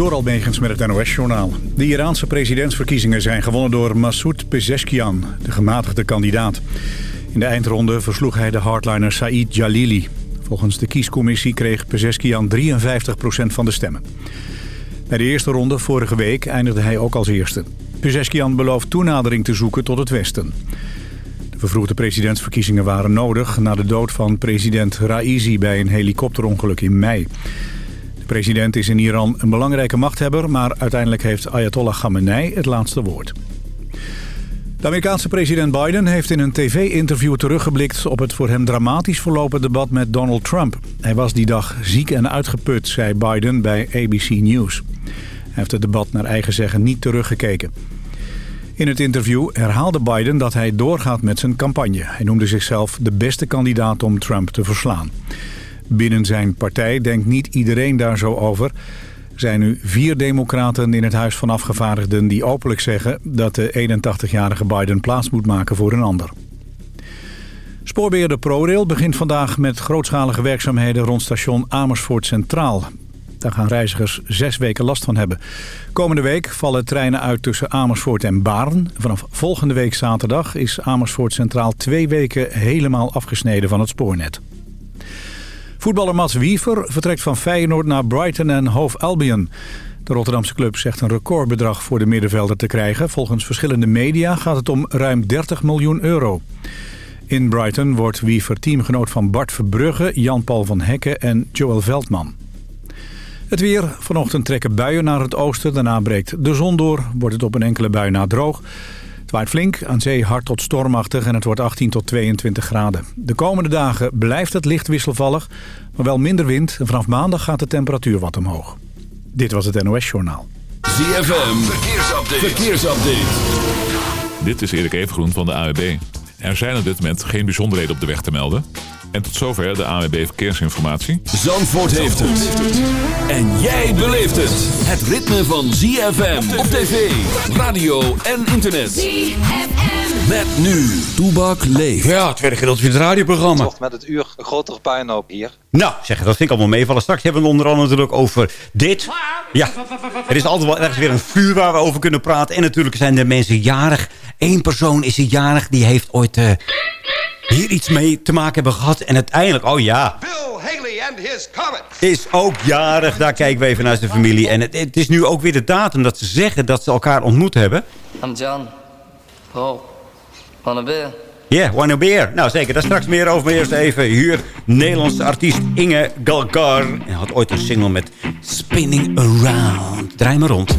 Door Almegens met het NOS-journaal. De Iraanse presidentsverkiezingen zijn gewonnen door Massoud Pezeshkian, de gematigde kandidaat. In de eindronde versloeg hij de hardliner Said Jalili. Volgens de kiescommissie kreeg Pezeshkian 53% van de stemmen. Bij de eerste ronde vorige week eindigde hij ook als eerste. Pezeshkian belooft toenadering te zoeken tot het Westen. De vervroegde presidentsverkiezingen waren nodig... na de dood van president Raisi bij een helikopterongeluk in mei. De president is in Iran een belangrijke machthebber... maar uiteindelijk heeft Ayatollah Khamenei het laatste woord. De Amerikaanse president Biden heeft in een tv-interview teruggeblikt... op het voor hem dramatisch verlopen debat met Donald Trump. Hij was die dag ziek en uitgeput, zei Biden bij ABC News. Hij heeft het debat naar eigen zeggen niet teruggekeken. In het interview herhaalde Biden dat hij doorgaat met zijn campagne. Hij noemde zichzelf de beste kandidaat om Trump te verslaan. Binnen zijn partij denkt niet iedereen daar zo over. Er zijn nu vier democraten in het Huis van Afgevaardigden die openlijk zeggen... dat de 81-jarige Biden plaats moet maken voor een ander. Spoorbeheerder ProRail begint vandaag met grootschalige werkzaamheden rond station Amersfoort Centraal. Daar gaan reizigers zes weken last van hebben. Komende week vallen treinen uit tussen Amersfoort en Baarn. Vanaf volgende week zaterdag is Amersfoort Centraal twee weken helemaal afgesneden van het spoornet. Voetballer Mats Wiever vertrekt van Feyenoord naar Brighton en Hove Albion. De Rotterdamse club zegt een recordbedrag voor de middenvelder te krijgen. Volgens verschillende media gaat het om ruim 30 miljoen euro. In Brighton wordt Wiever teamgenoot van Bart Verbrugge, Jan-Paul van Hekken en Joel Veldman. Het weer. Vanochtend trekken buien naar het oosten. Daarna breekt de zon door. Wordt het op een enkele bui na droog. Het waait flink, aan zee hard tot stormachtig en het wordt 18 tot 22 graden. De komende dagen blijft het licht wisselvallig, maar wel minder wind. En vanaf maandag gaat de temperatuur wat omhoog. Dit was het NOS Journaal. ZFM, verkeersupdate. verkeersupdate. Dit is Erik Evengroen van de AWB. Er zijn op dit moment geen bijzonderheden op de weg te melden. En tot zover de AWB Verkeersinformatie. Zandvoort heeft het. En jij beleeft het. Het ritme van ZFM op tv, radio en internet. ZFM. Met nu, Toebak leeft. Ja, het tweede gedeelte van het radioprogramma. Toch met het uur een grotere puinhoop hier. Nou, zeg, dat vind ik allemaal meevallen. Straks hebben we het onder andere natuurlijk over dit. Ja, er is altijd wel ergens weer een vuur waar we over kunnen praten. En natuurlijk zijn er mensen jarig. Eén persoon is er jarig, die heeft ooit... Uh, hier iets mee te maken hebben gehad. En uiteindelijk, oh ja... Bill Haley and his comet. Is ook jarig. Daar kijken we even naar zijn familie. En het, het, is nu ook weer de datum dat ze zeggen dat ze elkaar ontmoet hebben. I'm John. Paul. Wanna beer? Ja, yeah, wanna beer. Nou zeker, daar straks meer over. Maar eerst even hier. Nederlandse artiest Inge Galkar. En had ooit een single met Spinning Around. Draai maar rond.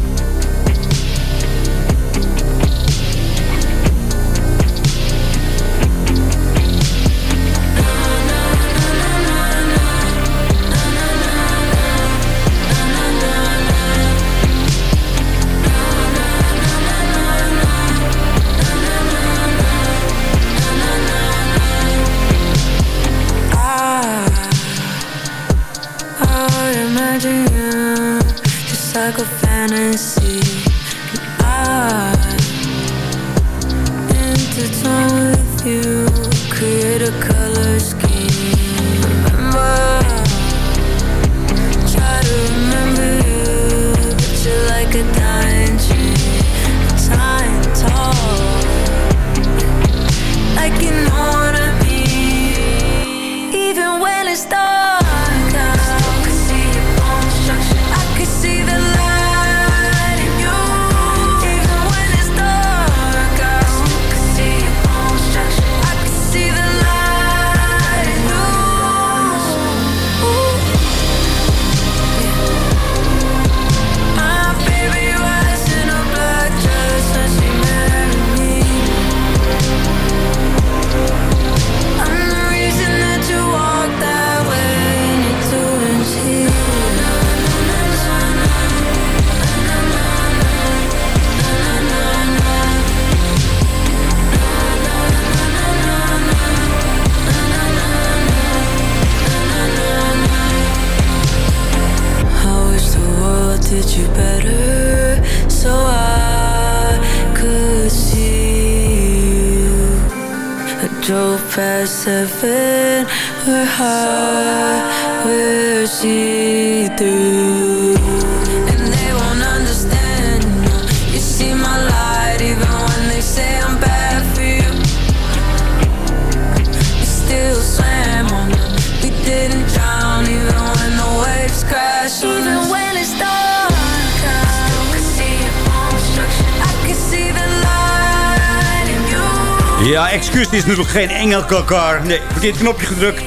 Natuurlijk geen Engelkar. Nee, verkeerd knopje gedrukt.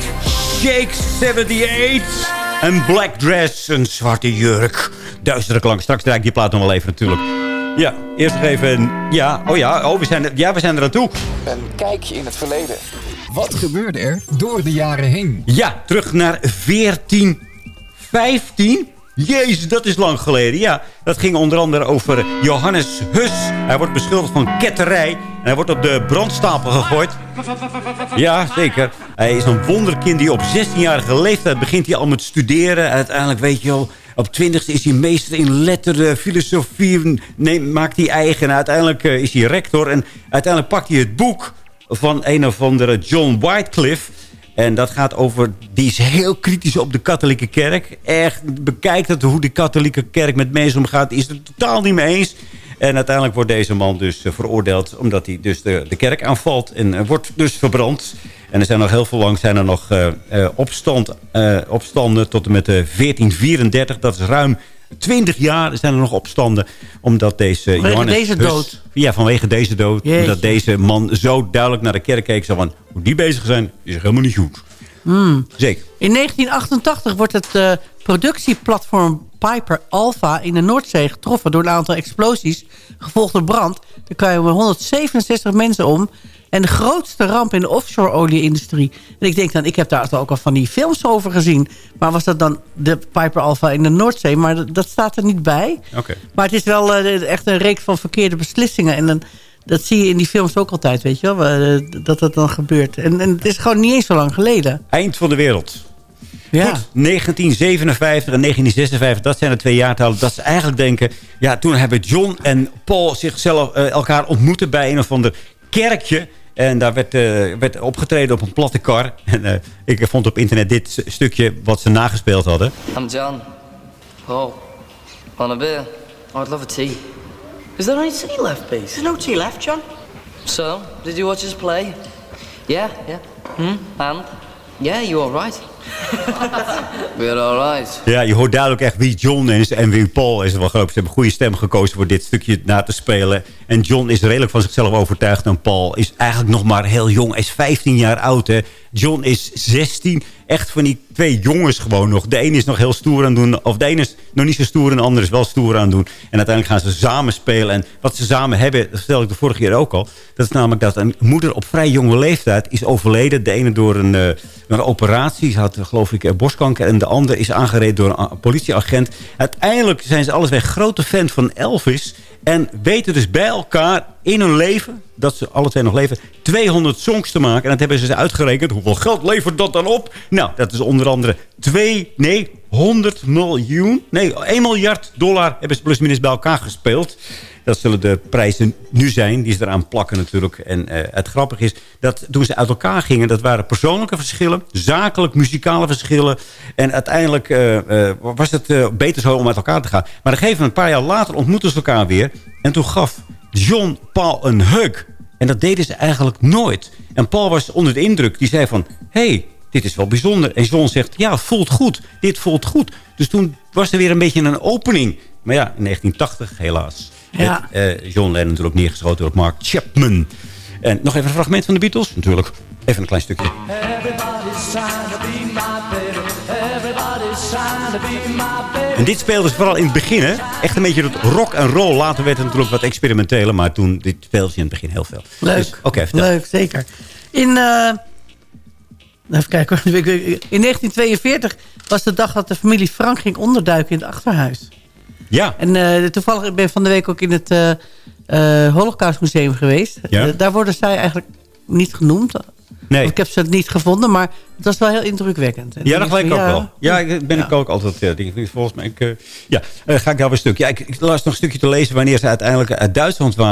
Shake 78. Een black dress, een zwarte jurk. Duistere klank. Straks draai ik die plaat nog wel even natuurlijk. Ja, eerst nog even... Ja, oh ja, oh, we zijn, er, ja, we zijn er aan toe. Een kijkje in het verleden. Wat gebeurde er door de jaren heen? Ja, terug naar 1415. Jezus, dat is lang geleden. Ja, dat ging onder andere over Johannes Hus. Hij wordt beschuldigd van ketterij. En hij wordt op de brandstapel gegooid. Ja, zeker. Hij is een wonderkind die op 16-jarige leeftijd begint hij al met studeren. Uiteindelijk, weet je wel, op 20 is hij meester in letteren, filosofie. Neemt, maakt hij eigen. En uiteindelijk eh, is hij rector. En uiteindelijk pakt hij het boek van een of andere John Wycliffe. En dat gaat over... Die is heel kritisch op de katholieke kerk. Echt bekijkt het hoe de katholieke kerk met mensen omgaat. Is het totaal niet mee eens. En uiteindelijk wordt deze man dus eh, veroordeeld... omdat hij dus de, de kerk aanvalt. En uh, wordt dus verbrand. En er zijn nog heel veel lang zijn er nog uh, opstand, opstanden... tot en met 1434. Dat is ruim 20 jaar zijn er nog opstanden. Omdat deze vanwege Johannes deze Hus- dood? Ja, vanwege deze dood. Jeetje. Omdat deze man zo duidelijk naar de kerk keek. Zo van, hoe die bezig zijn, is helemaal niet goed. Hmm. Zeker. In 1988 wordt het eh, productieplatform Piper Alpha in de Noordzee getroffen door een aantal explosies, gevolgd door brand. Er kwamen 167 mensen om. En de grootste ramp in de offshore-olie-industrie. En ik denk dan, ik heb daar ook al van die films over gezien. Maar was dat dan de Piper Alpha in de Noordzee? Maar dat, dat staat er niet bij. Oké. Maar het is wel eh, echt een reeks van verkeerde beslissingen. En dan, dat zie je in die films ook altijd, weet je wel. eh, dat dat dan gebeurt. En, en het is gewoon niet eens zo lang geleden. Eind van de wereld. Ja. Goed, 1957 en 1956, dat zijn de twee jaartallen. Dat ze eigenlijk denken, ja, toen hebben John en Paul zichzelf, eh, elkaar ontmoeten bij een of ander kerkje. En daar werd, eh, werd opgetreden op een platte kar. En eh, ik vond op internet dit stukje wat ze nagespeeld hadden. I'm John. Paul. On a beer. Oh, I'd love a tea. Is there any tea left, please? There's no tea left, John. So, did you watch us play? Yeah, yeah. Hmm? And? Yeah, you alright? We're alright. Ja, je hoort duidelijk echt wie John is en wie Paul is. Wel ik, ze hebben een goede stem gekozen voor dit stukje na te spelen. En John is redelijk van zichzelf overtuigd. En Paul is eigenlijk nog maar heel jong. Hij is 15 jaar oud. John is 16. Echt van die twee jongens gewoon nog. De ene is nog heel stoer aan doen. Of de ene is nog niet zo stoer en de andere is wel stoer aan doen. En uiteindelijk gaan ze samen spelen. En wat ze samen hebben, dat vertelde ik de vorige keer ook al. Dat is namelijk dat een moeder op vrij jonge leeftijd is overleden. De ene door een, eh, een operatie. Ze had geloof ik eh, borstkanker. En de andere is aangereden door een politieagent. Uiteindelijk zijn ze allebei grote fan van Elvis. En weten dus bij elkaar in hun leven, dat ze alle twee nog leven, 200 songs te maken. En dat hebben ze uitgerekend. Hoeveel geld levert dat dan op? Nou, dat is onder andere 2, nee, 100 miljoen. Nee, 1 miljard dollar hebben ze plusminus bij elkaar gespeeld. Dat zullen de prijzen nu zijn, die ze eraan plakken natuurlijk. En eh, het grappige is dat toen ze uit elkaar gingen... dat waren persoonlijke verschillen, zakelijk, muzikale verschillen. En uiteindelijk eh, eh, was het beter zo om uit elkaar te gaan. Maar een gegeven een paar jaar later, ontmoetten ze elkaar weer. En toen gaf John Paul een hug. En dat deden ze eigenlijk nooit. En Paul was onder de indruk. Die zei van, hey, dit is wel bijzonder. En John zegt, ja, het voelt goed. Dit voelt goed. Dus toen was er weer een beetje een opening. Maar ja, in 1980 helaas. Ja. eh, John Lennon natuurlijk neergeschoten door Mark Chapman. En nog even een fragment van de Beatles, natuurlijk. Even een klein stukje. En dit speelde ze vooral in het begin, hè? Echt een beetje het rock en roll. Later werd het natuurlijk wat experimenteler, maar toen dit speelde ze in het begin heel veel. Leuk. Dus, Oké, vertel. Leuk, zeker. In, eh, even kijken. In 1942 was de dag dat de familie Frank ging onderduiken in het achterhuis. Ja, En eh, toevallig ik ben van de week ook in het eh, Holocaustmuseum geweest. Ja. Daar worden zij eigenlijk niet genoemd. nee. Ik heb ze niet gevonden, maar het was wel heel indrukwekkend. En Ja, dat gelijk ook ja, wel. Ja, ik ben ik ook altijd. volgens mij. Ik, ja, ga ik daar weer een stukje. Ja, ik, ik las nog een stukje te lezen wanneer ze uiteindelijk uit Duitsland. Eh,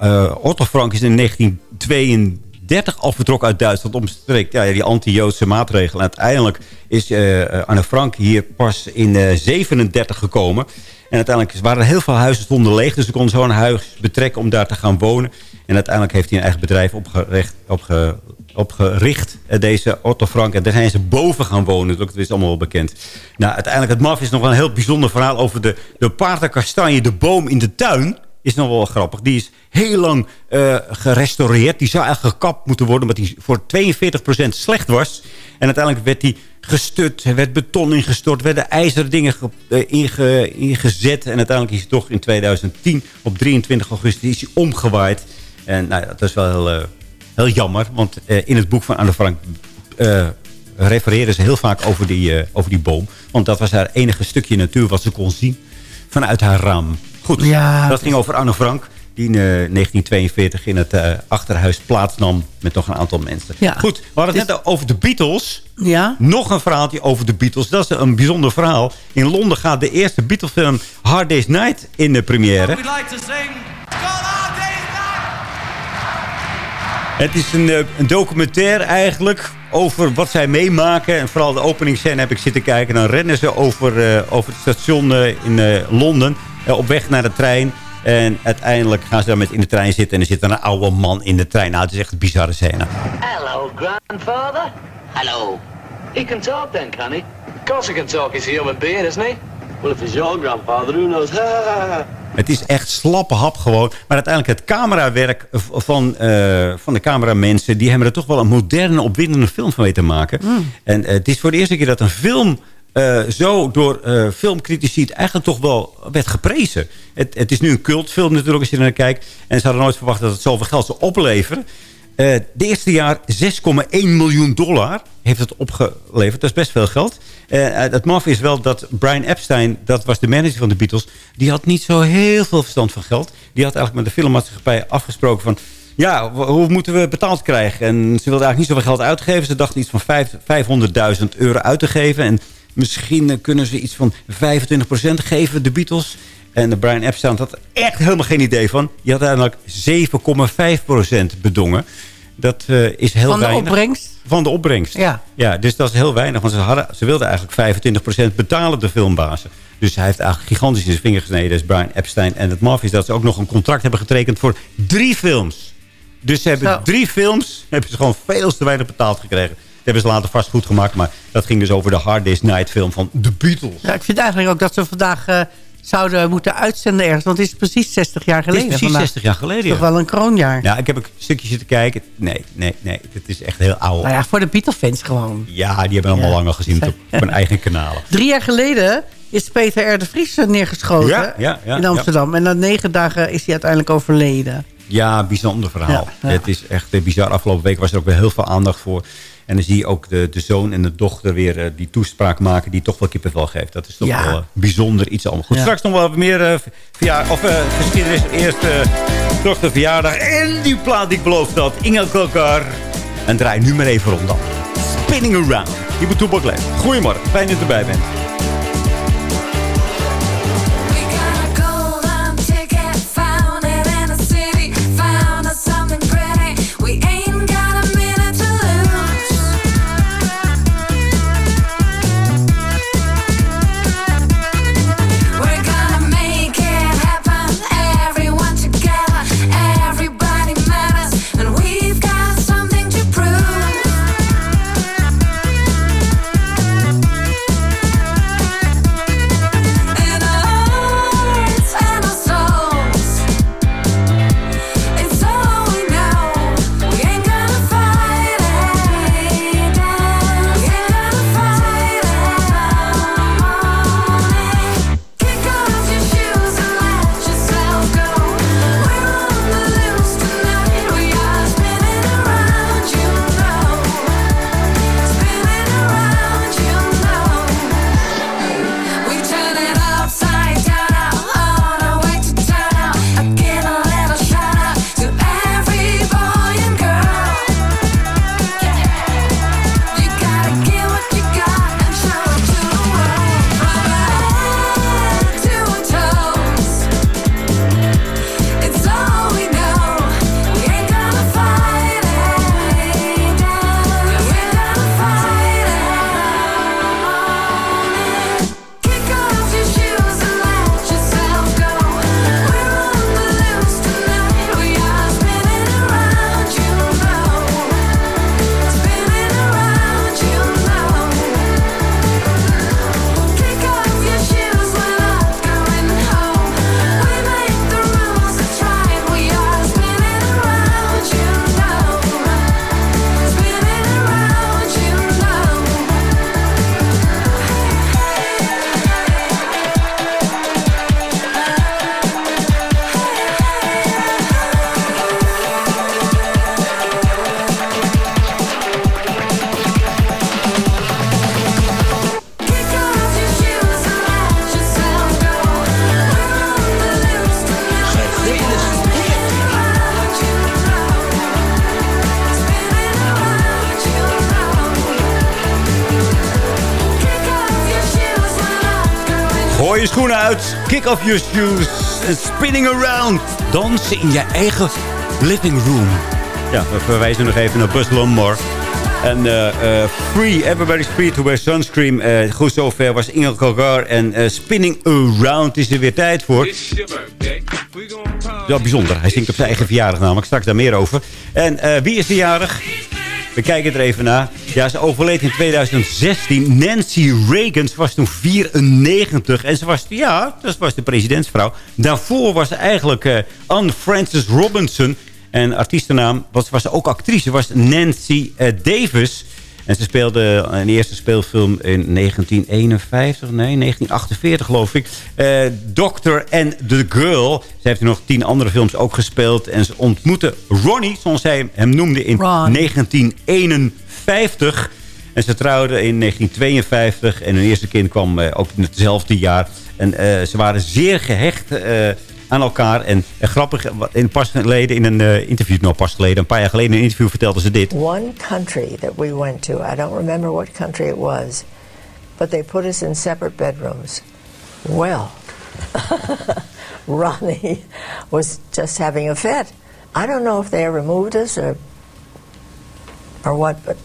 eh, Otto Frank is in 1932 al vertrokken uit Duitsland omstreeks ja, die anti-Joodse maatregelen. En uiteindelijk is eh, eh, Anne Frank hier pas in eh 37 gekomen. En uiteindelijk waren er heel veel huizen stonden leeg. Dus ze konden zo een huis betrekken om daar te gaan wonen. En uiteindelijk heeft hij een eigen bedrijf opgericht, opge, opgericht eh, deze Otto Frank. En daar zijn ze boven gaan wonen. Dat is allemaal wel bekend. Nou, uiteindelijk, het maf is nog wel een heel bijzonder verhaal over de, de paardenkastanje, de boom in de tuin. is nog wel grappig. Die is heel lang uh, gerestaureerd. Die zou eigenlijk gekapt moeten worden... omdat die voor 42% slecht was. En uiteindelijk werd die gestut. Er werd beton ingestort. werden ijzeren dingen inge, ingezet. En uiteindelijk is hij toch in 2010... op 23 augustus is hij omgewaaid. En nou, dat is wel heel, heel jammer. Want in het boek van Anne Frank refereren ze heel vaak over die, over die boom. Want dat was haar enige stukje natuur wat ze kon zien vanuit haar raam. Goed, ja, dat ging over Anne Frank. Die in uh, 1942 in het uh, achterhuis plaatsnam met nog een aantal mensen. Ja, Goed, we hadden het net over de Beatles. Ja. Nog een verhaaltje over de Beatles. Dat is een bijzonder verhaal. In Londen gaat de eerste Beatles-film Hard Day's Night in de première. Het is een, eh, een documentaire eigenlijk over wat zij meemaken. En vooral de openingsscène heb ik zitten kijken. Dan rennen ze over, uh, over het station uh, in uh, Londen. op weg naar de trein. En uiteindelijk gaan ze dan met in de trein zitten. En er zit een oude man in de trein. Nou, het is echt een bizarre scène. Hello, grandfather. Hello. He can talk then, can he? Of course he can talk. He's a human being, isn't he? Well, if he's your grandfather, who knows? Het is echt slappe hap gewoon. Maar uiteindelijk het camerawerk van, uh, van de cameramensen... die hebben er toch wel een moderne, opwindende film van weten maken. Mm. En uh, het is voor de eerste keer dat een film... Uh, zo door filmcritici eigenlijk toch wel werd geprezen. Het, het, is nu een cultfilm natuurlijk als je er naar kijkt. En ze hadden nooit verwacht dat het zoveel geld zou opleveren. Uh, de eerste jaar 6,1 miljoen dollar heeft het opgeleverd. Dat is best veel geld. Uh, het maf is wel dat Brian Epstein, dat was de manager van de Beatles... die had niet zo heel veel verstand van geld. Die had eigenlijk met de filmmaatschappij afgesproken van... ja, hoe moeten we betaald krijgen? En ze wilden eigenlijk niet zoveel geld uitgeven. Ze dachten iets van 500.000 euro uit te geven. En misschien kunnen ze iets van 25% geven, de Beatles... En Brian Epstein had echt helemaal geen idee van. Die had uiteindelijk 7,5% bedongen. Dat uh, is heel weinig. Van de opbrengst? Van de opbrengst. Ja. ja dus dat is heel weinig. Want ze, hadden, ze wilden eigenlijk 25% betalen, de filmbazen. Dus hij heeft eigenlijk gigantisch in zijn vinger gesneden. Is Brian Epstein. En het maf is dat ze ook nog een contract hebben getekend voor drie films. Dus ze hebben drie films, hebben ze gewoon veel te weinig betaald gekregen. Dat hebben ze later vast goed gemaakt. Maar dat ging dus over de Hard Day's Night film van The Beatles. Ja, ik vind eigenlijk ook dat ze vandaag... Uh, zouden moeten uitzenden ergens. Want het is precies 60 jaar geleden. Het is precies 60 jaar geleden. Toch wel een kroonjaar. Ja, ik heb een stukje zitten kijken. Nee, nee, nee. Het is echt heel oud. Nou ja, voor de Beatle-fans gewoon. Ja, die hebben allemaal ja. langer gezien op, hun eigen kanalen. Drie jaar geleden is Peter R. de Vries neergeschoten ja, ja, ja, in Amsterdam. En na negen dagen is hij uiteindelijk overleden. Ja, bijzonder verhaal. Het is echt bizar. Afgelopen week was er ook weer heel veel aandacht voor. En dan zie je ook de, de zoon en de dochter weer uh, die toespraak maken... die toch wel kippenvel geeft. Dat is toch wel uh, bijzonder iets allemaal. Goed, straks nog wel meer uh, verjaar, of, geschiedenis. Eerst toch de verjaardag. En die plaat ik beloofd had. Inge Kokar. En draai nu maar even rond dan. Spinning Around. Die moet Toepak Goedemorgen, fijn dat je erbij bent. Kick off your shoes. And spinning around. Dansen in je eigen living room. Ja, we verwijzen nog even naar Buzz Lombard. En uh, uh, free, everybody's free to wear sunscreen. Uh, goed zover was Inge Kogar. En spinning around is er weer tijd voor. Ja, bijzonder. Hij zingt op zijn eigen verjaardag namelijk. Straks daar meer over. En wie is de jarig? We kijken er even naar. Ja, ze overleed in 2016. Nancy Reagan. Ze was toen 94. En ze was, ja, dat was de presidentsvrouw. Daarvoor was ze eigenlijk Anne Frances Robinson. En artiestennaam was, was ook actrice. was Nancy uh, Davis. En ze speelde een eerste speelfilm in 1951. Nee, 1948 geloof ik. Uh, Doctor and the Girl. Ze heeft nog tien andere films ook gespeeld. En ze ontmoette Ronnie, zoals zij hem noemde, in Ron. 1951. En ze trouwden in 1952. En hun eerste kind kwam uh, ook in hetzelfde jaar. En uh, ze waren zeer gehecht aan elkaar. En, en grappig, in pas geleden in een uh, interview, nou pas geleden, een paar jaar geleden in een interview vertelde ze dit. One country that we went to, I don't remember what country it was, but they put us in separate bedrooms. Well, Ronnie was just having a fit. I don't know if they removed us or, or what, but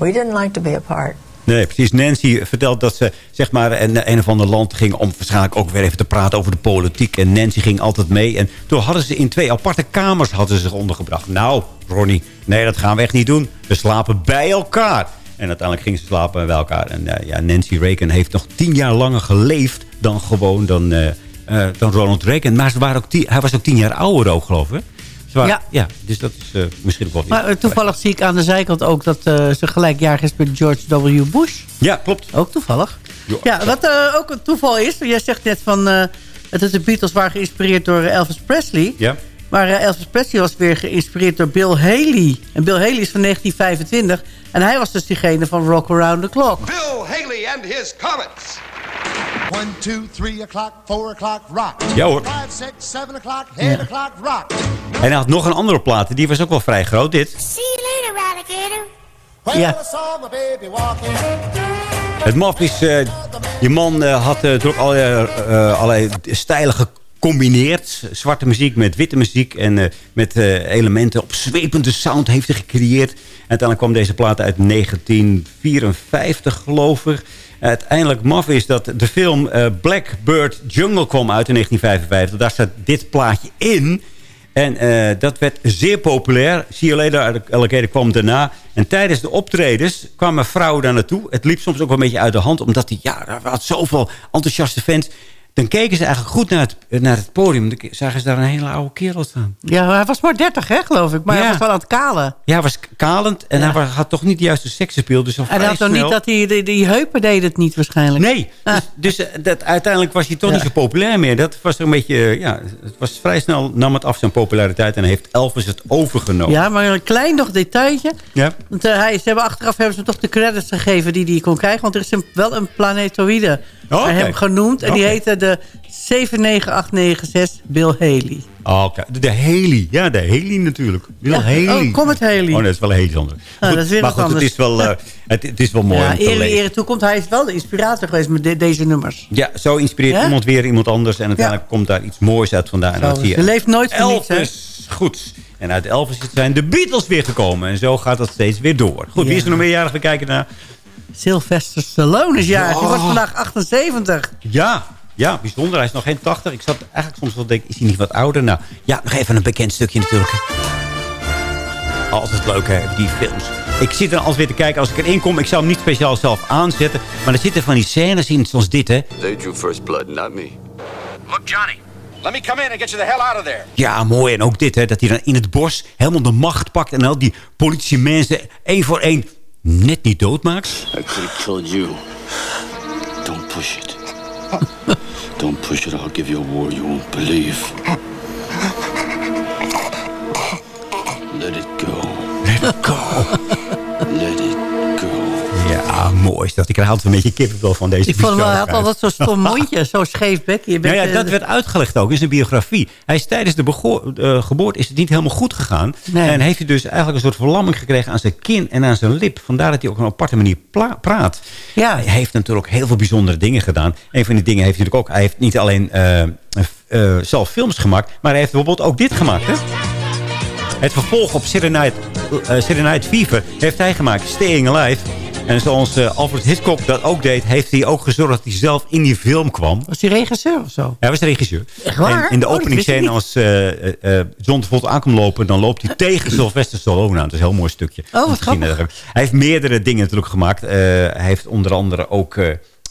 we didn't like to be apart. Nee, precies. Nancy vertelt dat ze zeg maar in een of ander land ging... om waarschijnlijk ook weer even te praten over de politiek. En Nancy ging altijd mee. En toen hadden ze in twee aparte kamers hadden ze zich ondergebracht. Nou, Ronnie, nee, dat gaan we echt niet doen. We slapen bij elkaar. En uiteindelijk gingen ze slapen bij elkaar. En uh, ja, Nancy Reagan heeft nog tien jaar langer geleefd... dan gewoon dan, uh, uh, dan Ronald Reagan. Maar ze waren ook hij was ook tien jaar ouder ook, geloof ik. Ja. ja, dus dat is uh, misschien ook wel niet. Maar uh, toevallig zie ik aan de zijkant ook dat uh, ze gelijkjarig is met George W. Bush. Ja, klopt. Ook toevallig. Jo, ja, wat ook een toeval is, jij zegt net van dat de Beatles waren geïnspireerd door Elvis Presley. Ja. Maar Elvis Presley was weer geïnspireerd door Bill Haley. En Bill Haley is van 1925. En hij was dus diegene van Rock Around the Clock. Bill Haley and his Comets. 1, 2, 3 o'clock, 4 o'clock, rock. Ja hoor. 5, 6, 7 o'clock, 8 ja. o'clock, rock. En hij had nog een andere plaat. Die was ook wel vrij groot, dit. See you later, alligator. Ja. Het maf is, uh, je man uh, had uh, ook allerlei, allerlei stijlen gecombineerd. Zwarte muziek met witte muziek en met elementen op zwepende sound heeft hij gecreëerd. En uiteindelijk kwam deze plaat uit 1954, geloof ik. Uiteindelijk maf is dat de film uh, Blackbird Jungle kwam uit in 1955. Daar staat dit plaatje in. En uh, dat werd zeer populair. See You Later, Alligator kwam daarna. En tijdens de optredens kwamen vrouwen daar naartoe. Het liep soms ook wel een beetje uit de hand. Omdat hij, ja, er zoveel enthousiaste fans dan keken ze eigenlijk goed naar het, naar het podium. Dan zagen ze daar een hele oude kerel staan. Ja, hij was maar 30, hè, geloof ik. Maar ja. hij was wel aan het kalen. Ja, hij was kalend. En ja. hij had toch niet de juiste seksappeal. Dus en hij had toch niet dat hij... Die, die heupen deed het niet waarschijnlijk. Nee. Ah. Dus, dus eh, dat, uiteindelijk was hij toch ja. niet zo populair meer. Dat was er een beetje... Ja, het was vrij snel nam het af zijn populariteit. En heeft Elvis het overgenomen. Ja, maar een klein nog detailtje. Ja. Want uh, hij, ze hebben achteraf hebben ze toch de credits gegeven die hij kon krijgen. Want er is een, wel een planetoïde oh, okay. hem genoemd. En okay. die heette de 79896 Bill Haley. Oh, okay. de Haley. Ja, de Haley natuurlijk. Bill ja. Haley. Oh, kom het Haley. Oh, dat is wel een heel ander. Oh, dat is weer maar goed, anders. Het is wel, uh, het, het, is wel mooi ja, om te ere, lezen. ere toekomt. Hij is wel de inspirator geweest met de, deze nummers. Ja, zo inspireert ja? iemand weer iemand anders. En uiteindelijk komt daar iets moois uit vandaan. Zo, ze leeft nooit voor niets, Elvis, goed. En uit Elvis zijn de Beatles weer gekomen. En zo gaat dat steeds weer door. Goed, wie is er nog meerjarig? We kijken naar... Sylvester Stallone is jarig. Die wordt vandaag 78. Ja, ja, bijzonder. Hij is nog geen 80. Ik zat eigenlijk soms wel denken, is hij niet wat ouder? Nou, ja, nog even een bekend stukje natuurlijk. Altijd leuk, hè, die films. Ik zit er altijd weer te kijken. Als ik erin kom, ik zou hem niet speciaal zelf aanzetten. Maar er zitten van die scènes in, zoals dit, hè. They drew first blood, not me. Look, Johnny. Let me come in and get you the hell out of there. Ja, mooi. En ook dit, hè. Dat hij dan in het bos helemaal de macht pakt. En al die politiemensen één voor één net niet doodmaakt. I could have killed you. Don't push it. Don't push it. I'll give you a war you won't believe. Let it go. Let it go. Let it go. Ja, mooi is dat. Ik krijg altijd een beetje kippenvel van deze Ik vond hem had altijd zo'n stom mondje, zo scheef bekje. Nou ja, dat eh, werd uitgelegd ook in zijn biografie. Hij is tijdens de eh, geboorte is het niet helemaal goed gegaan. Nee. En heeft hij dus eigenlijk een soort verlamming gekregen aan zijn kin en aan zijn lip. Vandaar dat hij ook op een aparte manier praat. Ja. Hij heeft natuurlijk heel veel bijzondere dingen gedaan. Een van die dingen heeft hij natuurlijk ook... Hij heeft niet alleen eh, zelf films gemaakt... maar hij heeft bijvoorbeeld ook dit gemaakt, hè? Het vervolg op Saturday Night Fever heeft hij gemaakt. Staying Alive. En zoals eh, Alfred Hitchcock dat ook deed... heeft hij ook gezorgd dat hij zelf in die film kwam. Was hij regisseur of zo? Hij was de regisseur. Echt waar? En in de Oh, als eh, eh, John Travolta aankomt lopen... dan loopt hij tegen Sylvester Stallone aan. Dat is een heel mooi stukje. Oh, wat grappig. Hij heeft meerdere dingen natuurlijk gemaakt. Hij heeft onder andere ook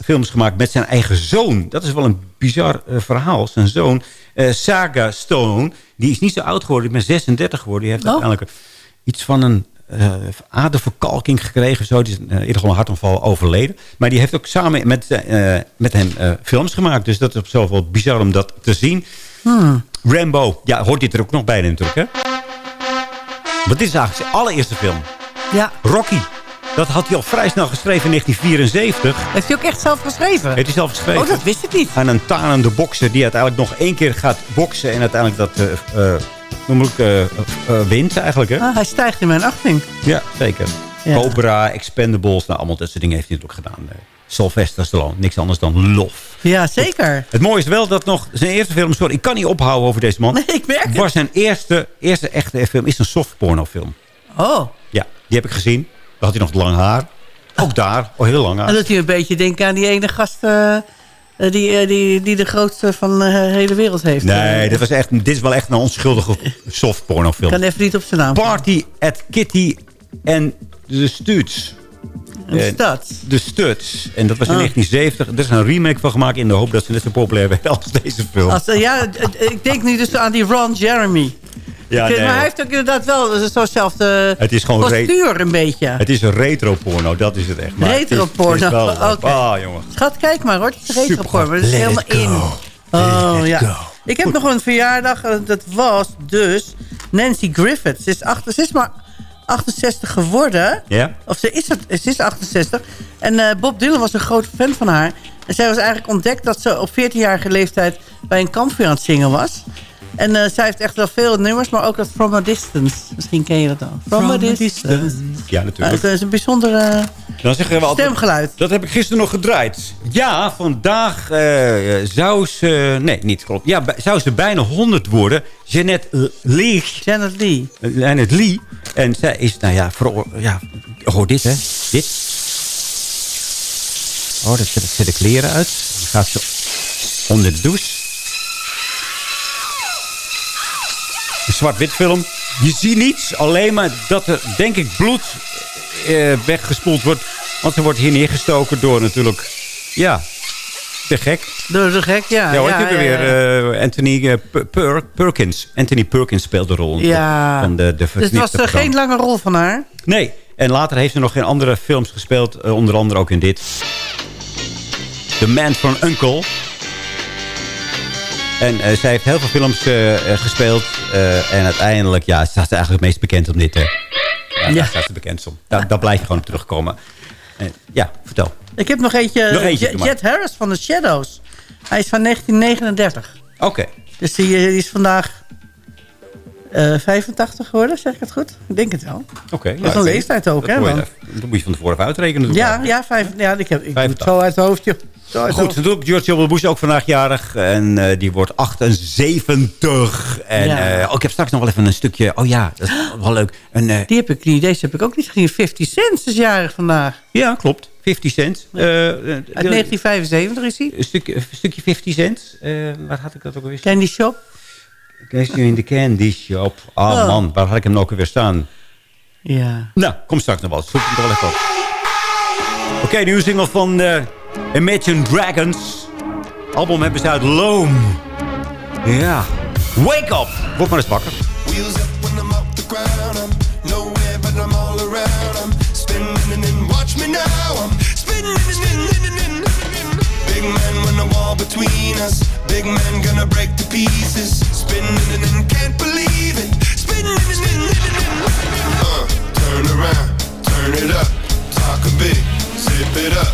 films gemaakt met zijn eigen zoon. Dat is wel een bizar verhaal. Zijn zoon, Saga Stone, die is niet zo oud geworden. Die is maar 36 geworden. Die heeft Oh. uiteindelijk iets van een eh, aderverkalking gekregen. Zo. Die is uh, eerder gewoon een hartaanval overleden. Maar die heeft ook samen met, eh, met hem eh, films gemaakt. Dus dat is op zoveel bizar om dat te zien. Hmm. Rambo, ja, hoort dit er ook nog bij natuurlijk, hè? Want dit is eigenlijk zijn allereerste film. Ja. Rocky. Dat had hij al vrij snel geschreven in 1974. Heeft hij ook echt zelf geschreven? Heeft hij zelf geschreven. Oh, dat wist ik niet. Aan een tanende bokser die uiteindelijk nog één keer gaat boksen. En uiteindelijk dat uh, uh, noem ik, uh, wint eigenlijk. Hè? Ah, hij stijgt in mijn achting. Ja, zeker. Ja. Cobra, Expendables. Nou, allemaal dat soort dingen heeft hij natuurlijk ook gedaan. Sylvester Stallone. Niks anders dan lof. Ja, zeker. Het, het mooie is wel dat nog zijn eerste film... Sorry, ik kan niet ophouden over deze man. Nee, ik merk het. Was zijn eerste, eerste echte film is een softpornofilm. Oh. Ja, die heb ik gezien. Dan had hij nog lang haar. Ook daar, al heel lang haar. En dat hij een beetje denken aan die ene gast... Uh, die, uh, die, die de grootste van uh, de hele wereld heeft. Nee, dit, was echt, dit is wel echt een onschuldige softpornofilm. Ik kan even niet op zijn naam. Party at Kitty en de Stuts. De Stuts? De Stuts. En dat was in oh. 1970. Er is een remake van gemaakt in de hoop dat ze net zo populair werden als deze film. Als, ja, ik denk nu dus aan die Ron Jeremy. Ja, nee, maar hij heeft ook inderdaad wel zo'nzelfde het is gewoon postuur een beetje. Het is een retro-porno, dat is het echt. Retro-porno, oké. Okay. Ah, jongen. Schat, kijk maar hoor, het is retro-porno. Het is helemaal in. Oh, ja. Go. Ik heb Goed. nog een verjaardag, dat was dus Nancy Griffith. Ze is, achter, ze is maar 68 geworden. Ja? Of ze is, ze is 68. En uh, Bob Dylan was een grote fan van haar. En zij was eigenlijk ontdekt dat ze op 14-jarige leeftijd... bij een kampvuur aan het zingen was. En uh, zij heeft echt wel veel nummers, maar ook dat From a Distance. Misschien ken je dat al. From, From a, distance. a, Distance. Ja, natuurlijk. Uh, dat is een bijzondere Dan zeggen we altijd, stemgeluid. Dat heb ik gisteren nog gedraaid. Ja, vandaag uh, zou ze... nee, niet klopt. Ja, zou ze bijna 100 worden. Jeannette Lee. Janet Lee. Janet Lee. En zij is, nou ja, voor, ja hoor dit, hè. Dit. Oh, dat zet, zet de kleren uit. Dan gaat ze onder de douche. Een zwart-wit film. Je ziet niets, alleen maar dat er, denk ik, bloed uh, weggespoeld wordt. Want ze wordt hier neergestoken door natuurlijk, ja, de gek. Door de gek, ja. Ja, hoor, ja, ja, ja, weer. Uh, Anthony uh, Per Perkins. Anthony Perkins speelt de rol. Ja. Van de, de dus het was uh, geen lange rol van haar? Nee. En later heeft ze nog in andere films gespeeld. onder andere ook in dit. The Man from Uncle. En uh, zij heeft heel veel films uh, uh, gespeeld. en uiteindelijk, ja, ze staat eigenlijk het meest bekend om dit. Hè. Ja, ja. Daar staat ze bekend om. Daar, daar blijf je gewoon op terugkomen. ja, vertel. Ik heb nog eentje. Nog eentje Jet Harris van The Shadows. Hij is van 1939. Oké. Okay. Dus die, die, is vandaag 85 geworden, zeg ik het goed? Ik denk het wel. Oké. Okay, dat is een leeftijd ook, hè? Dat moet je van tevoren uitrekenen. Ja, ja, vijf, ja ik, heb, ik doe het zo uit het hoofdje. Goed, natuurlijk George W. Bush ook vandaag jarig. En uh, die wordt 78. En ja. uh, oh, ik heb straks nog wel even een stukje... Oh ja, dat is wel leuk. En, uh, die heb ik niet, deze heb ik ook niet gezien. 50 Cent is jarig vandaag. Ja, klopt. 50 Cent. Uit 1975 is hij. Een stukje, een stukje 50 Cent. waar had ik dat ook alweer? Candy Shop. Candy in de Candy Shop. Ah oh, oh. man, waar had ik hem nou ook weer staan? Ja. Nou, kom straks nog wel. Zoek hem toch wel even op. Oké, okay, nieuwe single van... Imagine Dragons. Album hebben ze uit Loam. Ja. Wake up. Word maar eens wakker. Wheels up when I'm off the ground. I'm nowhere but I'm all around. I'm spinning and watch me now. I'm spinning and spinning. Big man when the wall between us. Big man gonna break to pieces. Spinning and can't believe it. Spinning and spinning. Uh, turn around, turn it up. Talk a big zip it up,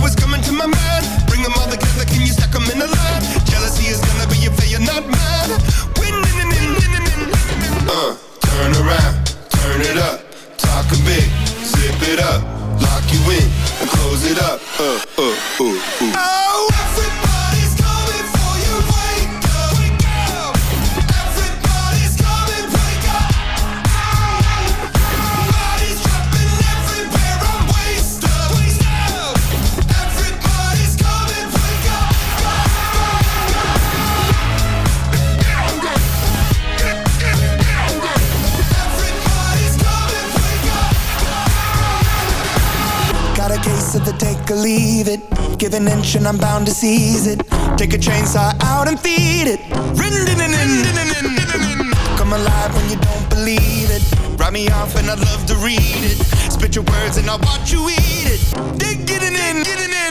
single one of you is coming to my mind. And I'm bound to seize it. Take a chainsaw out and feed it. Come alive when you don't believe it. Write me off and I'd love to read it. Spit your words and I'll watch you eat it. Dig getting in, in, getting in.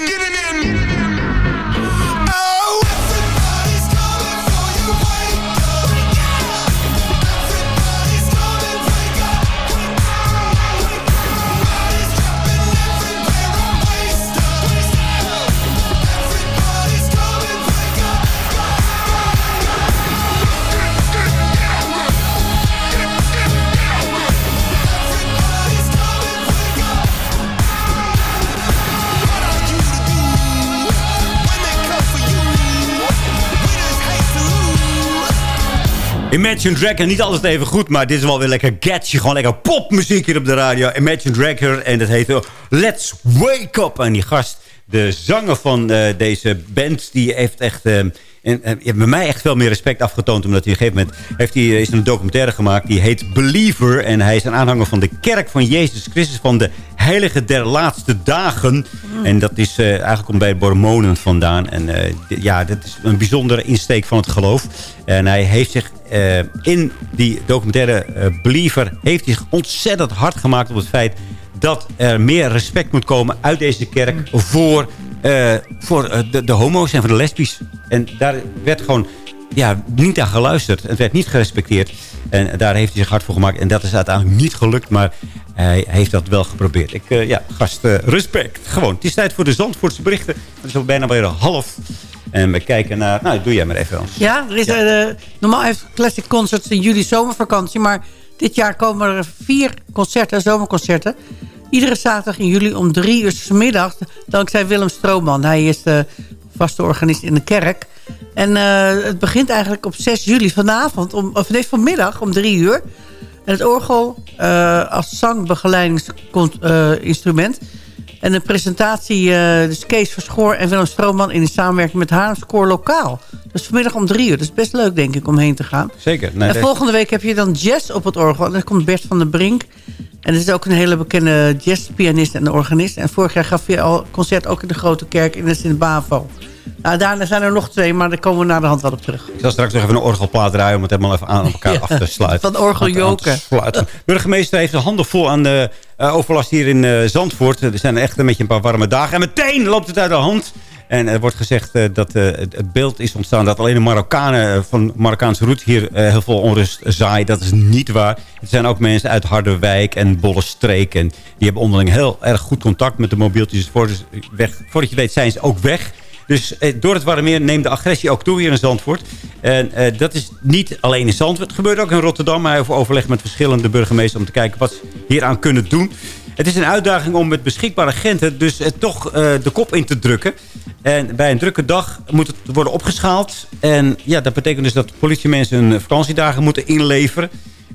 Imagine Dragon, niet altijd even goed, maar dit is wel weer lekker catchy. Gewoon lekker popmuziek hier op de radio. Imagine Dragon en dat heet eh, Let's Wake Up. En die gast, de zanger van eh, deze band, die heeft echt... eh, en, en, bij mij echt veel meer respect afgetoond. Omdat hij op een gegeven moment heeft hij, is een documentaire gemaakt. Die heet Believer. En hij is een aanhanger van de kerk van Jezus Christus. Van de heilige der laatste dagen. En dat is eigenlijk komt bij de Mormonen vandaan. En ja, dat is een bijzondere insteek van het geloof. En hij heeft zich eh, in die documentaire eh, Believer... heeft hij zich ontzettend hard gemaakt op het feit... dat er meer respect moet komen uit deze kerk voor, eh, voor de, de homo's en voor de lesbisch. En daar werd gewoon ja, niet aan geluisterd. Het werd niet gerespecteerd. En daar heeft hij zich hard voor gemaakt. En dat is uiteindelijk niet gelukt. Maar hij heeft dat wel geprobeerd. Ik, ja, gast, respect. Gewoon. Het is tijd voor de Zandvoortse berichten. Het is al bijna weer half. En we kijken naar... Nou, doe jij maar even. Ja, er is, eh, normaal heeft Classic Concerts in juli zomervakantie. Maar dit jaar komen er vier concerten, zomerconcerten. Iedere zaterdag in juli om drie uur 's middag. Dankzij Willem Stroomman. Hij is de vaste organist in de kerk. En eh, het begint eigenlijk op 6 juli vanavond. Om, of nee, vanmiddag om drie uur. En het orgel eh, als zangbegeleidingsinstrument. En de presentatie, eh, dus Kees Verschoor en Willem Stroomman... in samenwerking met Haarlems Koor Lokaal. Dus vanmiddag om drie uur. Dat is best leuk, denk ik, om heen te gaan. Zeker. Nee, en nee. volgende week heb je dan jazz op het orgel. En dan komt Bert van der Brink. En dat is ook een hele bekende jazzpianist en organist. En vorig jaar gaf hij al concert ook in de Grote Kerk in de Sint-Bavo. Nou, daarna zijn er nog twee, maar daar komen we naar de hand wel op terug. Ik zal straks nog even een orgelplaat draaien... om het helemaal even aan elkaar Ja, af te sluiten. van orgel Aan te- aan te joken. sluiten. Burgemeester heeft de handen vol aan de eh, overlast hier in eh, Zandvoort. Er zijn echt een beetje een paar warme dagen. En meteen loopt het uit de hand. En er wordt gezegd eh, dat eh, het, beeld is ontstaan... dat alleen de Marokkanen eh, van Marokkaanse route hier eh, heel veel onrust zaaien. Dat is niet waar. Er zijn ook mensen uit Harderwijk en Bollestreek. En die hebben onderling heel erg goed contact met de mobieltjes. Voor, weg, voordat je weet zijn ze ook weg... Dus eh, door het warme neemt de agressie ook toe hier in Zandvoort. En eh, dat is niet alleen in Zandvoort. Het gebeurt ook in Rotterdam. Maar over overleg met verschillende burgemeesters om te kijken wat ze hieraan kunnen doen. Het is een uitdaging om met beschikbare agenten dus eh, toch eh, de kop in te drukken. En bij een drukke dag moet het worden opgeschaald. En ja, dat betekent dus dat politiemensen hun vakantiedagen moeten inleveren.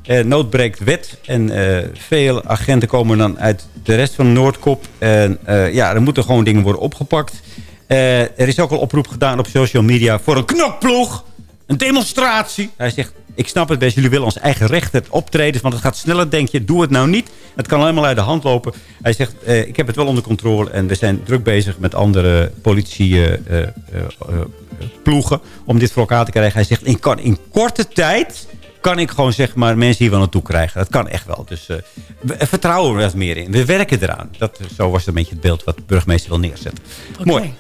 Eh, nood breekt wet. En eh, veel agenten komen dan uit de rest van Noordkop. En eh, ja, er moeten gewoon dingen worden opgepakt. Eh, er is ook al oproep gedaan op social media voor een knokploeg. Een demonstratie. Hij zegt, ik snap het best. Jullie willen ons eigen rechten optreden. Want het gaat sneller, denk je. Doe het nou niet. Het kan helemaal uit de hand lopen. Hij zegt, eh, ik heb het wel onder controle. En we zijn druk bezig met andere politieploegen. om dit voor elkaar te krijgen. Hij zegt, kan in korte tijd kan ik gewoon zeg maar mensen hier wel naartoe krijgen. Dat kan echt wel. Dus uh, we vertrouwen er wat meer in. We werken eraan. Dat, zo was een beetje het beeld wat de burgemeester wil neerzetten. Mooi.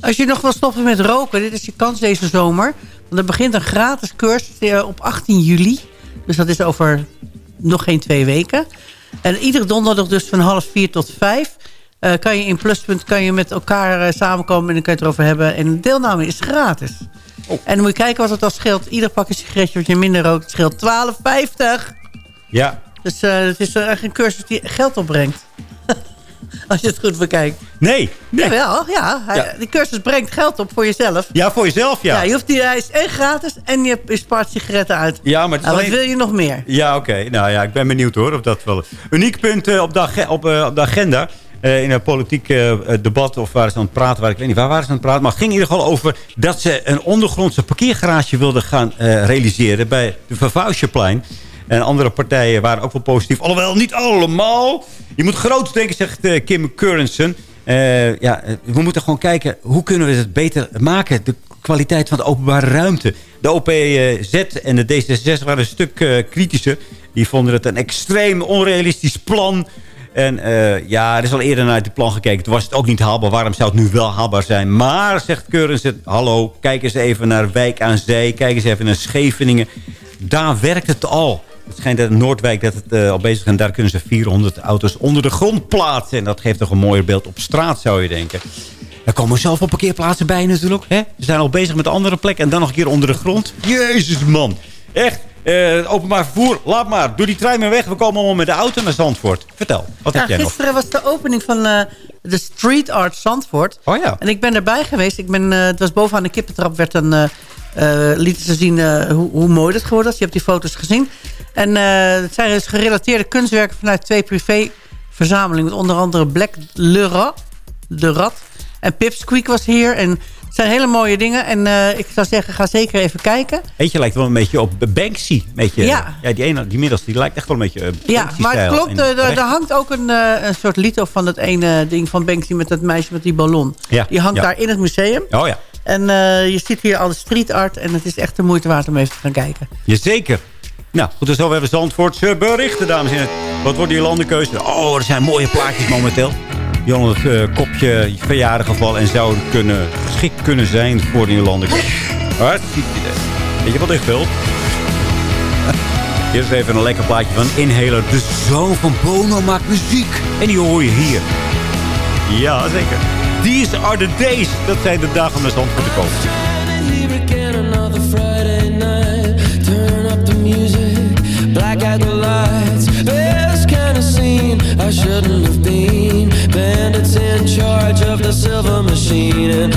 Als je nog wil stoppen met roken, dit is je kans deze zomer. Want er begint een gratis cursus op 18 juli. Dus dat is over nog geen twee weken. En iedere donderdag dus van half vier tot vijf... Uh, kan je in Pluspunt kan je met elkaar uh, samenkomen en dan kan je het erover hebben. En deelname is gratis. Oh. En dan moet je kijken wat het dan scheelt. Ieder pakje sigaretje wat je minder rookt scheelt 12,50. Ja. Dus uh, het is eigenlijk een cursus die geld opbrengt. Als je het goed bekijkt. Nee. nee. Jawel, ja. ja. Die cursus brengt geld op voor jezelf. Ja, voor jezelf, ja. Ja, je hoeft die reis en gratis en je spaart sigaretten uit. Ja, maar nou, alleen... wat wil je nog meer? Ja, oké. Okay. Nou ja, ik ben benieuwd hoor. Of dat wel... Uniek punt uh, op, de op, uh, op de agenda. Uh, in een politiek uh, debat of waar ze aan het praten, waar ik weet niet waar waren ze aan het praten, maar het ging in ieder geval over dat ze een ondergrondse parkeergarage wilden gaan realiseren bij de Vervuisjeplein. En andere partijen waren ook wel positief. Alhoewel, niet allemaal. Je moet groot denken, zegt Kim Currensen. ja, we moeten gewoon kijken, hoe kunnen we het beter maken? De kwaliteit van de openbare ruimte. De OPZ en de D66 waren een stuk kritischer. Die vonden het een extreem onrealistisch plan en uh, ja, er is al eerder naar het plan gekeken. Toen was het ook niet haalbaar. Waarom zou het nu wel haalbaar zijn? Maar, zegt Keurens, hallo, kijk eens even naar Wijk aan Zee. Kijk eens even naar Scheveningen. Daar werkt het al. Het schijnt dat Noordwijk dat het uh, al bezig is. En daar kunnen ze 400 auto's onder de grond plaatsen. En dat geeft toch een mooier beeld op straat, zou je denken. Er komen zelf op parkeerplaatsen bij natuurlijk. Hè? Ze zijn al bezig met andere plekken. En dan nog een keer onder de grond. Jezus, man. Echt. Uh, openbaar vervoer, laat maar. Doe die trein maar weg. We komen allemaal met de auto naar Zandvoort. Vertel, wat ja, heb jij nog? Gisteren was de opening van uh, de Street Art Zandvoort. Oh ja. En ik ben erbij geweest. Ik ben, uh, het was bovenaan de kippentrap. Werd een, lieten ze zien hoe, hoe, mooi dat geworden is. Je hebt die foto's gezien. En het zijn dus gerelateerde kunstwerken vanuit twee privéverzamelingen. Met onder andere Black Le Rat. De Rat. En Pipsqueak was hier. En zijn hele mooie dingen. En uh, ik zou zeggen, ga zeker even kijken. Eentje lijkt wel een beetje op Banksy. Beetje, ja. ja die, ene, die middels die lijkt echt wel een beetje uh, Ja, maar het klopt. Er hangt ook een, een soort lito van dat ene ding van Banksy... met dat meisje met die ballon. Ja. Die hangt ja. daar in het museum. Oh ja. En je ziet hier al de street art. En het is echt de moeite waard om even te gaan kijken. Jazeker. Nou, goed, dus zo hebben we Zandvoortse berichten, dames en heren. Wat wordt die landenkeuze? Oh, er zijn mooie plaatjes momenteel onder het uh, kopje verjaardagenval en zou kunnen geschikt kunnen zijn voor die landen. Hartstikke. Weet je wat ik wil? Hier is even een lekker plaatje van Inhaler. De zoon van Bono maakt muziek. En die hoor je hier. Ja, zeker. These are the days. Dat zijn de dagen om naar zand te komen. Silver machine, and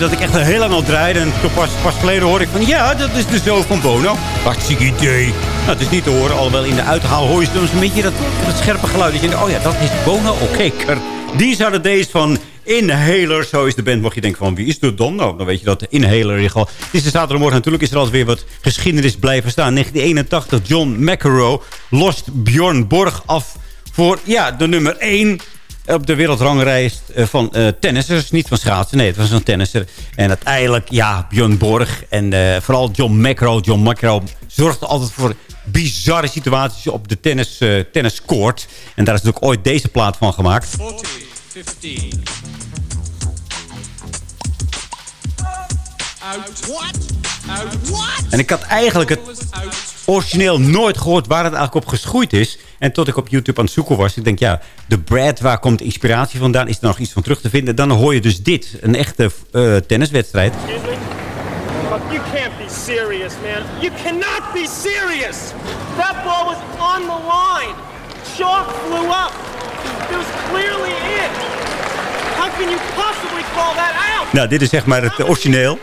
Dat ik echt heel lang al draaide. En toen pas, pas geleden hoorde ik van... Ja, dat is de zoon van Bono. Hartstikke idee. Nou, het is niet te horen. Alhoewel in de uithaal hoor je een beetje dat, dat scherpe geluid. Dat je denkt, oh ja, dat is Bono. Oké, okay, Die zouden deze van Inhaler. Zo is de band. Mocht je denken van, wie is dat dan? Nou, dan weet je dat de Inhaler... Het is zaterdagmorgen. Natuurlijk is er altijd weer wat geschiedenis blijven staan. 1981, John McEnroe lost Bjorn Borg af voor ja, de nummer 1 op de wereldranglijst eh, van uh, tennissers. Niet van schaatsen, nee, het was een tennisser. En uiteindelijk, ja, Björn Borg en uh, vooral John McEnroe. John McEnroe zorgde altijd voor bizarre situaties op de tennis, uh, tenniscourt. En daar is natuurlijk ooit deze plaat van gemaakt. 40, 15. Out. What? Out. What? En ik had eigenlijk het origineel nooit gehoord waar het eigenlijk op geschoeid is. En tot ik op YouTube aan het zoeken was. Ik denk, ja, de Brad, waar komt de inspiratie vandaan? Is er nog iets van terug te vinden? Dan hoor je dus dit. Een echte uh, tenniswedstrijd. You can't be serious, man. You cannot be serious. That ball was on the line. Chalk flew up. It was clearly in. How can you possibly call that out? Nou, dit is zeg maar het origineel.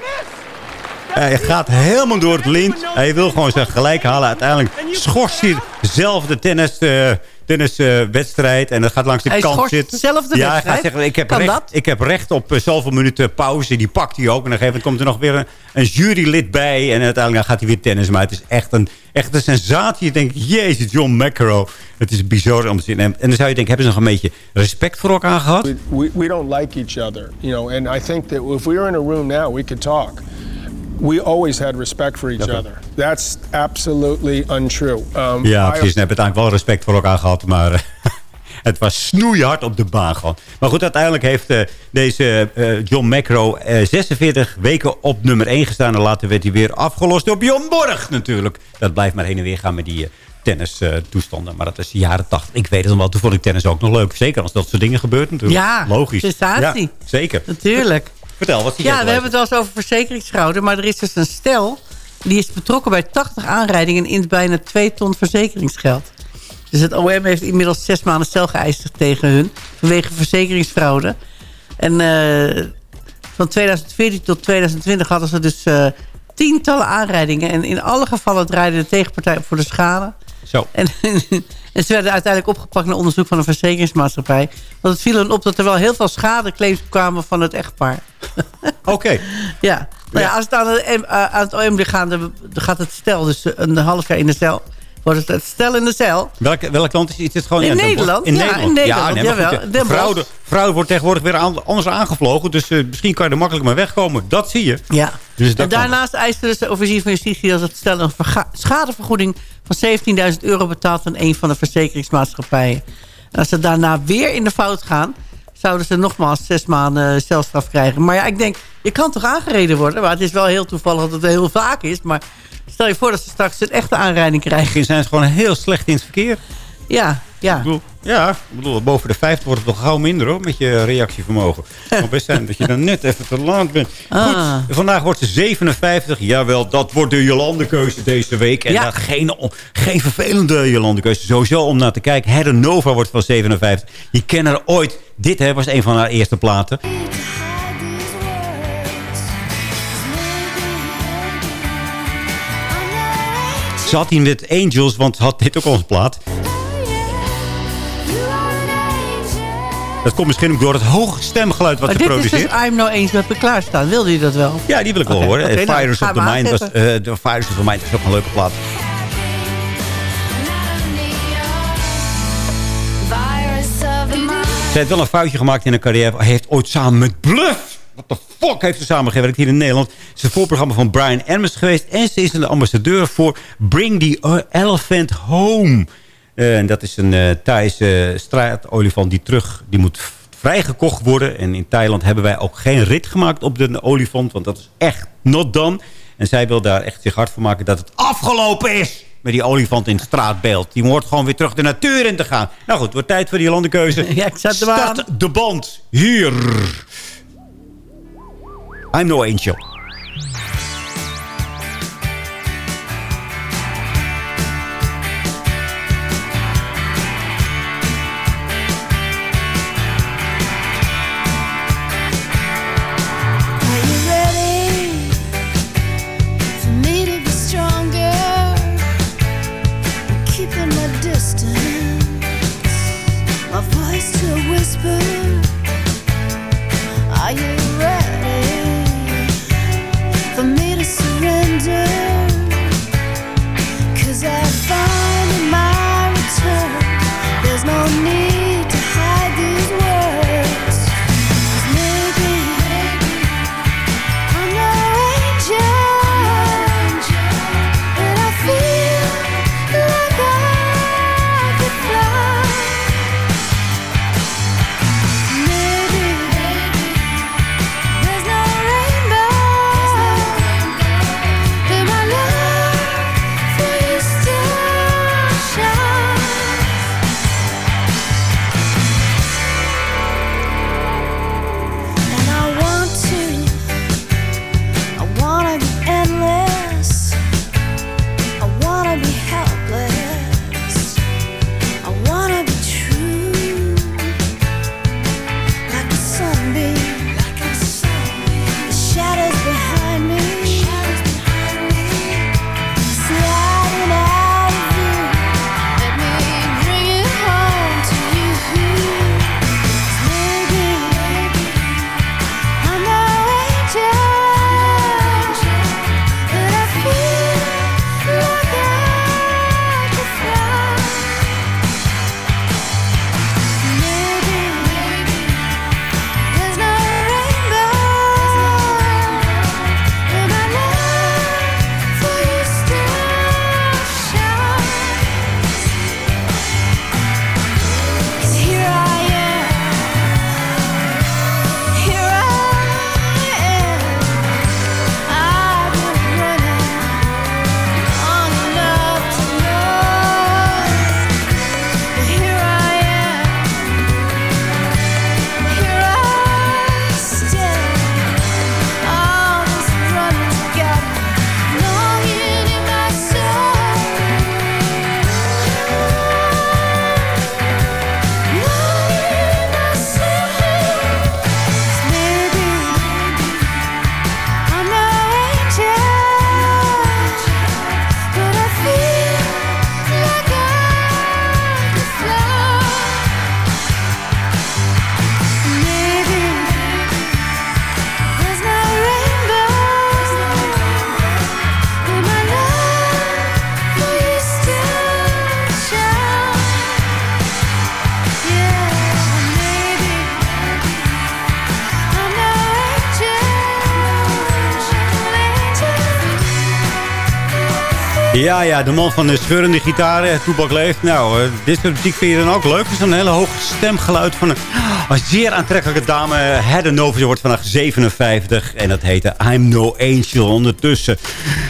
Hij gaat helemaal door het lint. Hij wil gewoon zijn gelijk halen. Uiteindelijk schorst hij zelf de tennis, uh, tenniswedstrijd. Uh, en dat gaat langs de hij kant zitten. zelf de ja, hij gaat zeggen, ik heb, recht, ik heb recht op uh, zoveel minuten pauze. Die pakt hij ook. En op een gegeven moment komt er nog weer een, een jurylid bij. En uiteindelijk gaat hij weer tennis. Maar het is echt een, echt een sensatie. Je denkt, jezus, John McEnroe. Het is bizar om te zien. En, en dan zou je denken, hebben ze nog een beetje respect voor elkaar gehad? We, we, we don't like each other. You know, and I think that if we were in a room now, we could talk. We always had respect for each okay. other. That's absolutely untrue. Um, ja, precies. We hebben eigenlijk wel respect voor elkaar gehad, maar het was snoeihard op de baan gewoon. Maar goed, uiteindelijk heeft uh, deze uh, John McEnroe uh, 46 weken op nummer 1 gestaan. En later werd hij weer afgelost door Bjorn Borg natuurlijk. Dat blijft maar heen en weer gaan met die tennis toestanden. Maar dat is de jaren 80. Ik weet het nog wel, toen vond ik tennis ook nog leuk. Zeker als dat soort dingen gebeurt natuurlijk. Ja, Logisch. sensatie. Ja, zeker. Natuurlijk. Vertel, wat Ja, we hebben het wel eens over verzekeringsfraude. Maar er is dus een stel... die is betrokken bij 80 aanrijdingen... in bijna 2 ton verzekeringsgeld. Dus het OM heeft inmiddels zes maanden cel geëist tegen hun... vanwege verzekeringsfraude. En uh, van 2014 tot 2020 hadden ze dus uh, tientallen aanrijdingen. En in alle gevallen draaide de tegenpartij voor de schade. Zo. En, en ze werden uiteindelijk opgepakt naar onderzoek van een verzekeringsmaatschappij. Want het viel hen op dat er wel heel veel schadeclaims kwamen van het echtpaar. Oké. Okay. Ja. Nou ja, als het aan het, aan het OM gaat het stel dus een half jaar in de cel. Wordt het, het stel in de cel. Welk, welk land is, is dit gewoon? In, ja, Nederland. In ja, Nederland. in Nederland. Ja, nee, jawel. Goed, vrouw, wordt tegenwoordig weer aan, anders aangevlogen. Dus uh, misschien kan je er makkelijk mee wegkomen. Dat zie je. Ja. Dus en daarnaast eiste dus de officier van justitie... dat het stel een schadevergoeding van 17.000 euro betaalt... aan een van de verzekeringsmaatschappijen. En als ze daarna weer in de fout gaan... zouden ze nogmaals zes maanden celstraf krijgen. Maar ja, ik denk, je kan toch aangereden worden? Maar het is wel heel toevallig dat het heel vaak is. Maar stel je voor dat ze straks een echte aanrijding krijgen. Misschien zijn ze gewoon heel slecht in het verkeer. Ja, ja. Ik bedoel, ja, ik bedoel, boven de 50 wordt het toch gauw minder hoor, met je reactievermogen. Het kan best zijn dat je dan net even te laat bent. Ah. Goed, vandaag wordt ze 57. Jawel, dat wordt de Jolandekeuze deze week. En Ja. geen, geen vervelende Jolandekeuze. Sowieso om naar te kijken. Herre Nova wordt van 57. Je kent haar ooit. Dit hè, was een van haar eerste platen. Ze had hij met Angels, want had dit ook onze plaat. Dat komt misschien ook door het hoge stemgeluid wat Maar ze dit is produceert. dus I'm No Eens met me klaarstaan. Wilde je dat wel? Ja, die wil ik wel horen. nou, Fires ga of the Mind was, eh, de Fires of the Mind is ook een leuke plaat. Ze heeft wel een foutje gemaakt in haar carrière. Hij heeft ooit samen met Bluff... Wat de fuck heeft ze samengewerkt hier in Nederland? Ze is voorprogramma van Brian Adams geweest. En ze is een ambassadeur voor Bring the Elephant Home. Eh, en dat is een eh Thaise straatolifant die terug... Die moet vrijgekocht worden. En in Thailand hebben wij ook geen rit gemaakt op de olifant. Want dat is echt not done. En zij wil daar echt zich hard voor maken dat het afgelopen is. Met die olifant in het straatbeeld. Die hoort gewoon weer terug de natuur in te gaan. Nou goed, wordt tijd voor die landenkeuze. Ja, ik zet. Start de band. Hier. I'm no angel. Ja, ja, de man van de scheurende gitaren, Toebak leeft. Nou, eh, dit soort muziek vind je dan ook leuk. Het is een hele hoog stemgeluid van een, zeer aantrekkelijke dame. Hedda Nova, ze wordt vandaag 57. En dat heette I'm No Angel ondertussen.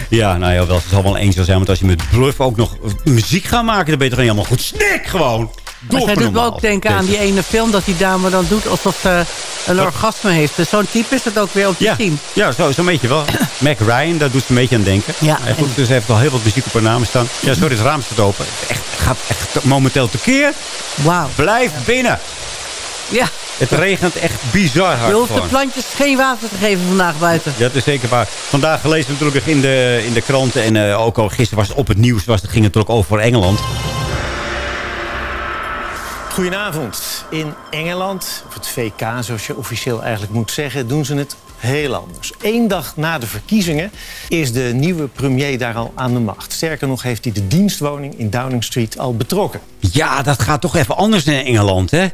Ja, nou ja, wel, ze zal wel een angel zijn. Want als je met bluff ook nog muziek gaat maken... dan ben je toch helemaal goed snik gewoon. Maar zij doet me ook denken aan die ene film... dat die dame dan doet alsof ze een orgasme heeft. Dus Zo'n type is het ook weer om te Ja, zien. ja zo, zo'n beetje wel. Mac Ryan, daar doet ze een beetje aan denken. Ja, En goed, dus ze heeft al heel wat muziek op haar naam staan. Ja, sorry, het raam staat open. Het echt, gaat echt momenteel tekeer. Wauw. Blijf binnen. Ja. Het regent echt bizar hard Je hoeft de plantjes geen water te geven vandaag buiten. Ja, dat is zeker waar. Vandaag gelezen we natuurlijk in de, in de kranten. En eh, ook al gisteren was het op het nieuws. Was, het ging het ook over Engeland. Goedenavond. In Engeland, of het VK zoals je officieel eigenlijk moet zeggen, doen ze het heel anders. Eén dag na de verkiezingen is de nieuwe premier daar al aan de macht. Sterker nog heeft hij de dienstwoning in Downing Street al betrokken. Ja, dat gaat toch even anders in Engeland, hè?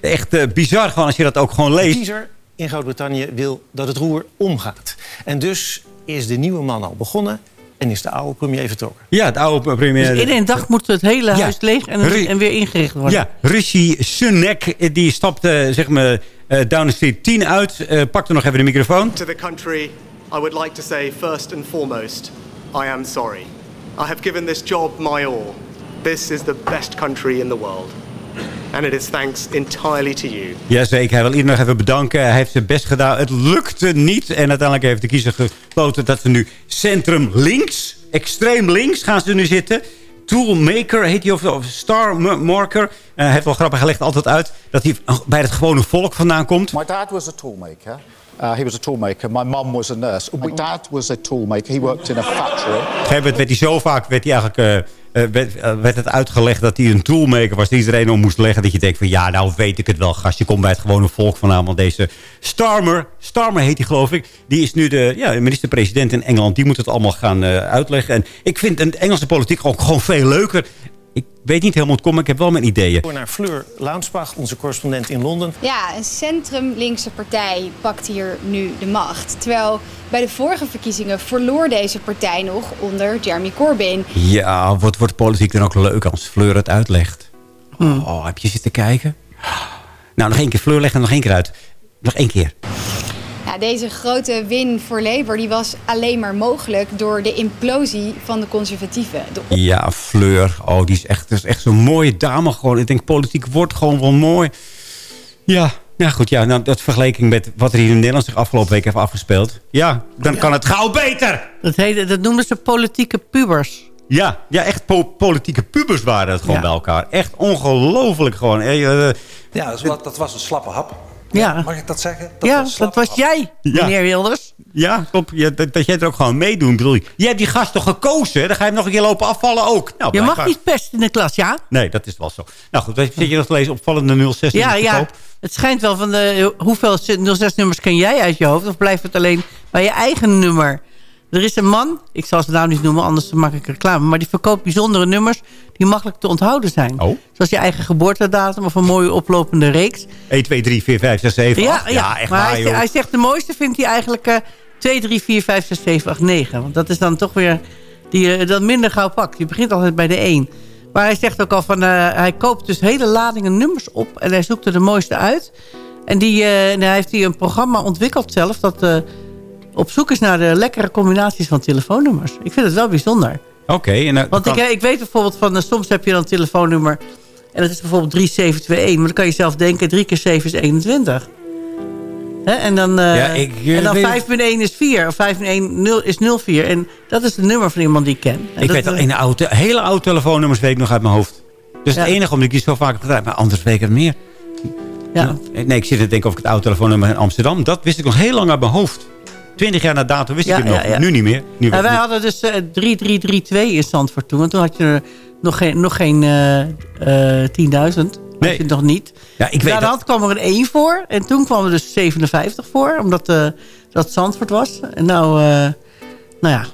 Echt eh, bizar gewoon als je dat ook gewoon De leest. kiezer in Groot-Brittannië wil dat het roer omgaat. En dus is de nieuwe man al begonnen en is de oude premier vertrokken. Ja, het oude premier... Dus in één dag moet het hele Ja. huis leeg en, Ru- en weer ingericht worden. Ja, Rishi Sunak, eh, die stapte zeg maar eh Downing Street 10 uit. eh pakte nog even de microfoon. To the country, I would like to say first and foremost, I am sorry. I have given this job my all. This is the best country in the world. And it is thanks entirely to you. Jazeker, hij wil iedereen nog even bedanken. Hij heeft zijn best gedaan. Het lukte niet. En uiteindelijk heeft de kiezer gesloten dat ze nu centrum links, extreem links gaan ze nu zitten. Toolmaker heet hij, of, of Star Marker. Eh, hij heeft wel grappig, legt altijd uit dat hij bij het gewone volk vandaan komt. My dad was a toolmaker. Uh, he was a toolmaker. My mum was a nurse. My dad was a toolmaker. He worked in a factory. Moment werd hij zo vaak werd hij eigenlijk, eh, eh, werd, eh, werd het uitgelegd dat hij een toolmaker was. Die iedereen om moest leggen. Dat je denkt van ja, nou weet ik het wel. Gast, je komt bij het gewone volk vandaan. Want deze Starmer, Starmer heet hij geloof ik. Die is nu de ja, minister-president in Engeland. Die moet het allemaal gaan uitleggen. En ik vind de Engelse politiek ook gewoon veel leuker. Ik weet niet helemaal maar ik heb wel mijn ideeën. Door naar Fleur Launsbach, onze correspondent in Londen. Ja, een centrum-linkse partij pakt hier nu de macht. Terwijl bij de vorige verkiezingen verloor deze partij nog onder Jeremy Corbyn. Ja, wordt, wordt politiek dan ook leuk als Fleur het uitlegt? Oh, heb je zitten kijken? Nou, nog één keer Fleur leggen en nog één keer uit. Nog één keer. Ja, deze grote win voor Labour die was alleen maar mogelijk door de implosie van de conservatieven. De Ja, Fleur. Oh, die is echt, dat is echt zo'n mooie dame gewoon. Ik denk, politiek wordt gewoon wel mooi. Ja, nou goed. Ja, nou, dat vergelijking met wat er hier in Nederland zich afgelopen week heeft afgespeeld. Ja, dan kan het gauw beter. Dat, heette, dat noemden ze politieke pubers. Ja, ja echt po- politieke pubers waren het gewoon Ja. bij elkaar. Echt ongelooflijk gewoon. Eh, Ja, dat was, dat was een slappe hap. Ja. Mag ik dat zeggen? Dat ja, was dat was jij, Ja. meneer Wilders. Ja, klopt. Ja, dat, dat jij er ook gewoon meedoet. bedoel je. Jij hebt die gast toch gekozen? Dan ga je hem nog een keer lopen afvallen ook. Nou, Je mag niet pesten in de klas, ja? Nee, dat is wel zo. Nou goed, zit je nog te lezen? Opvallende 06 Ja, ja. Het schijnt wel van de, hoeveel 06-nummers ken jij uit je hoofd? Of blijft het alleen bij je eigen nummer? Er is een man, ik zal zijn naam niet noemen, anders maak ik reclame. Maar die verkoopt bijzondere nummers die makkelijk te onthouden zijn. Oh. Zoals je eigen geboortedatum of een mooie oplopende reeks. 1, 2, 3, 4, 5, 6, 7, Ja, 8. ja. Ja, echt maar waar, hij, joh. hij zegt de mooiste vindt hij eigenlijk eh 2, 3, 4, 5, 6, 7, 8, 9. Want dat is dan toch weer die je dan minder gauw pakt. Je begint altijd bij de 1. Maar hij zegt ook al van, eh, hij koopt dus hele ladingen nummers op. En hij zoekt er de mooiste uit. En die, eh, hij heeft hij een programma ontwikkeld zelf. Dat op zoek is naar de lekkere combinaties van telefoonnummers. Ik vind het wel bijzonder. Oké. dan Want kan- ik, ik weet bijvoorbeeld van, eh, soms heb je dan een telefoonnummer... en dat is bijvoorbeeld 3721. Maar dan kan je zelf denken, 3 keer 7 is 21. Hè? En dan, eh, Ja, ik, eh, en dan weet- 5 min 1 is 4. Of 5 min 1 0 is 04. En dat is het nummer van iemand die ik ken. En ik dat, weet al eh, een oude, hele oude telefoonnummers weet ik nog uit mijn hoofd. Dus Ja. het enige omdat ik die zo vaak heb gedaan. Maar anders weet ik het meer. Ja. Nee, ik zit te denken of ik het oude telefoonnummer in Amsterdam... dat wist ik nog heel lang uit mijn hoofd. Twintig jaar na datum wist ik het nog. Nu niet meer. Nu Nou, wij hadden dus eh, 3332 in Zandvoort toen. En toen had je er nog geen, nog geen eh, eh, 10.000. Nee. Had je nog niet. Ja, ik weet dat- kwam er een 1 voor. En toen kwam er dus 57 voor. Omdat eh, dat Zandvoort was. En nou, eh, nou ja.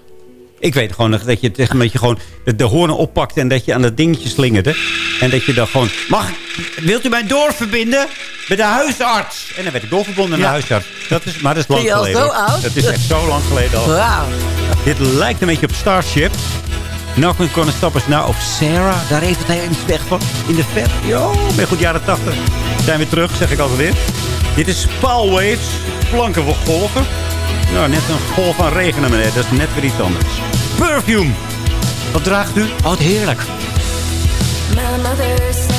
Ik weet gewoon dat je, tegen dat je gewoon de, de hoornen oppakte... en dat je aan dat dingetje slingerde. En dat je dan gewoon... Mag, wilt u mij doorverbinden bij de huisarts? En dan werd ik doorverbonden naar de huisarts. Dat is, maar dat is lang Ben je al geleden. zo oud? Dat is echt zo lang geleden al. Wauw. Dit lijkt een beetje op Starship. Nou kunnen stappen nou of Sarah. Daar heeft het hij iets weg van. In de vet. Jo, ben goed jaren 80. Zijn we terug, zeg ik altijd weer. Dit is Paul Waves. Planken voor golven. Nou, net een golf van regen naar beneden. Dat is net weer iets anders. Perfume. Wat draagt u? Oh, wat heerlijk. My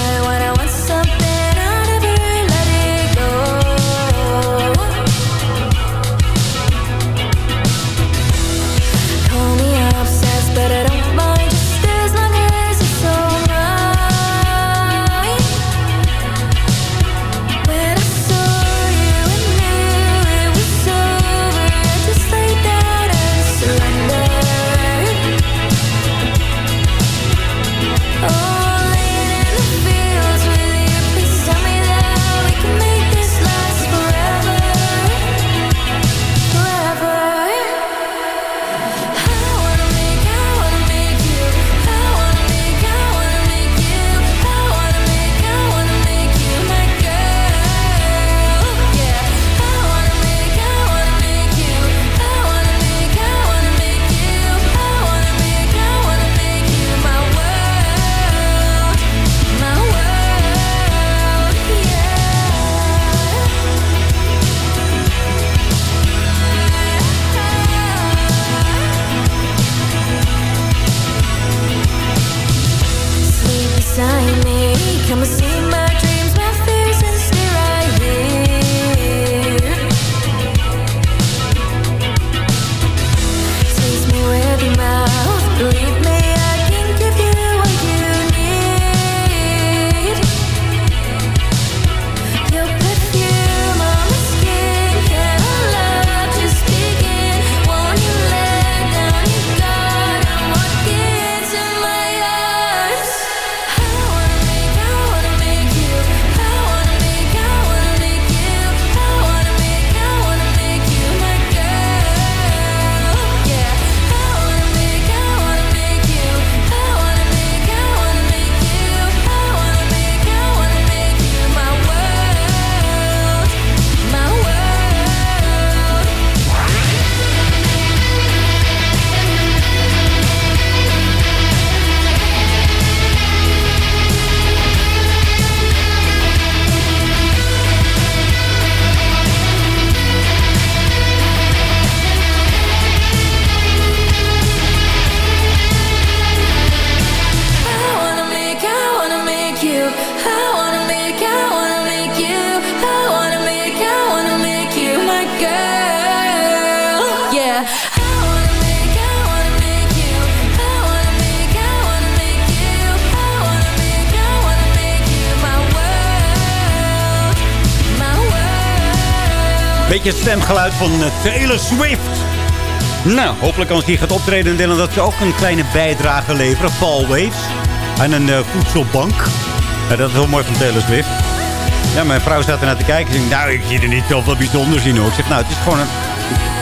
Het stemgeluid van eh, Taylor Swift. Nou, hopelijk als hij gaat optreden in Nederland... dat ze ook een kleine bijdrage leveren. Fall Waves. En een eh, voedselbank. Dat is heel mooi van Taylor Swift. Ja, mijn vrouw staat ernaar te kijken. Ze zegt, nou, ik zie er niet zoveel bijzonders in hoor. Ik zeg, nou, het is gewoon een...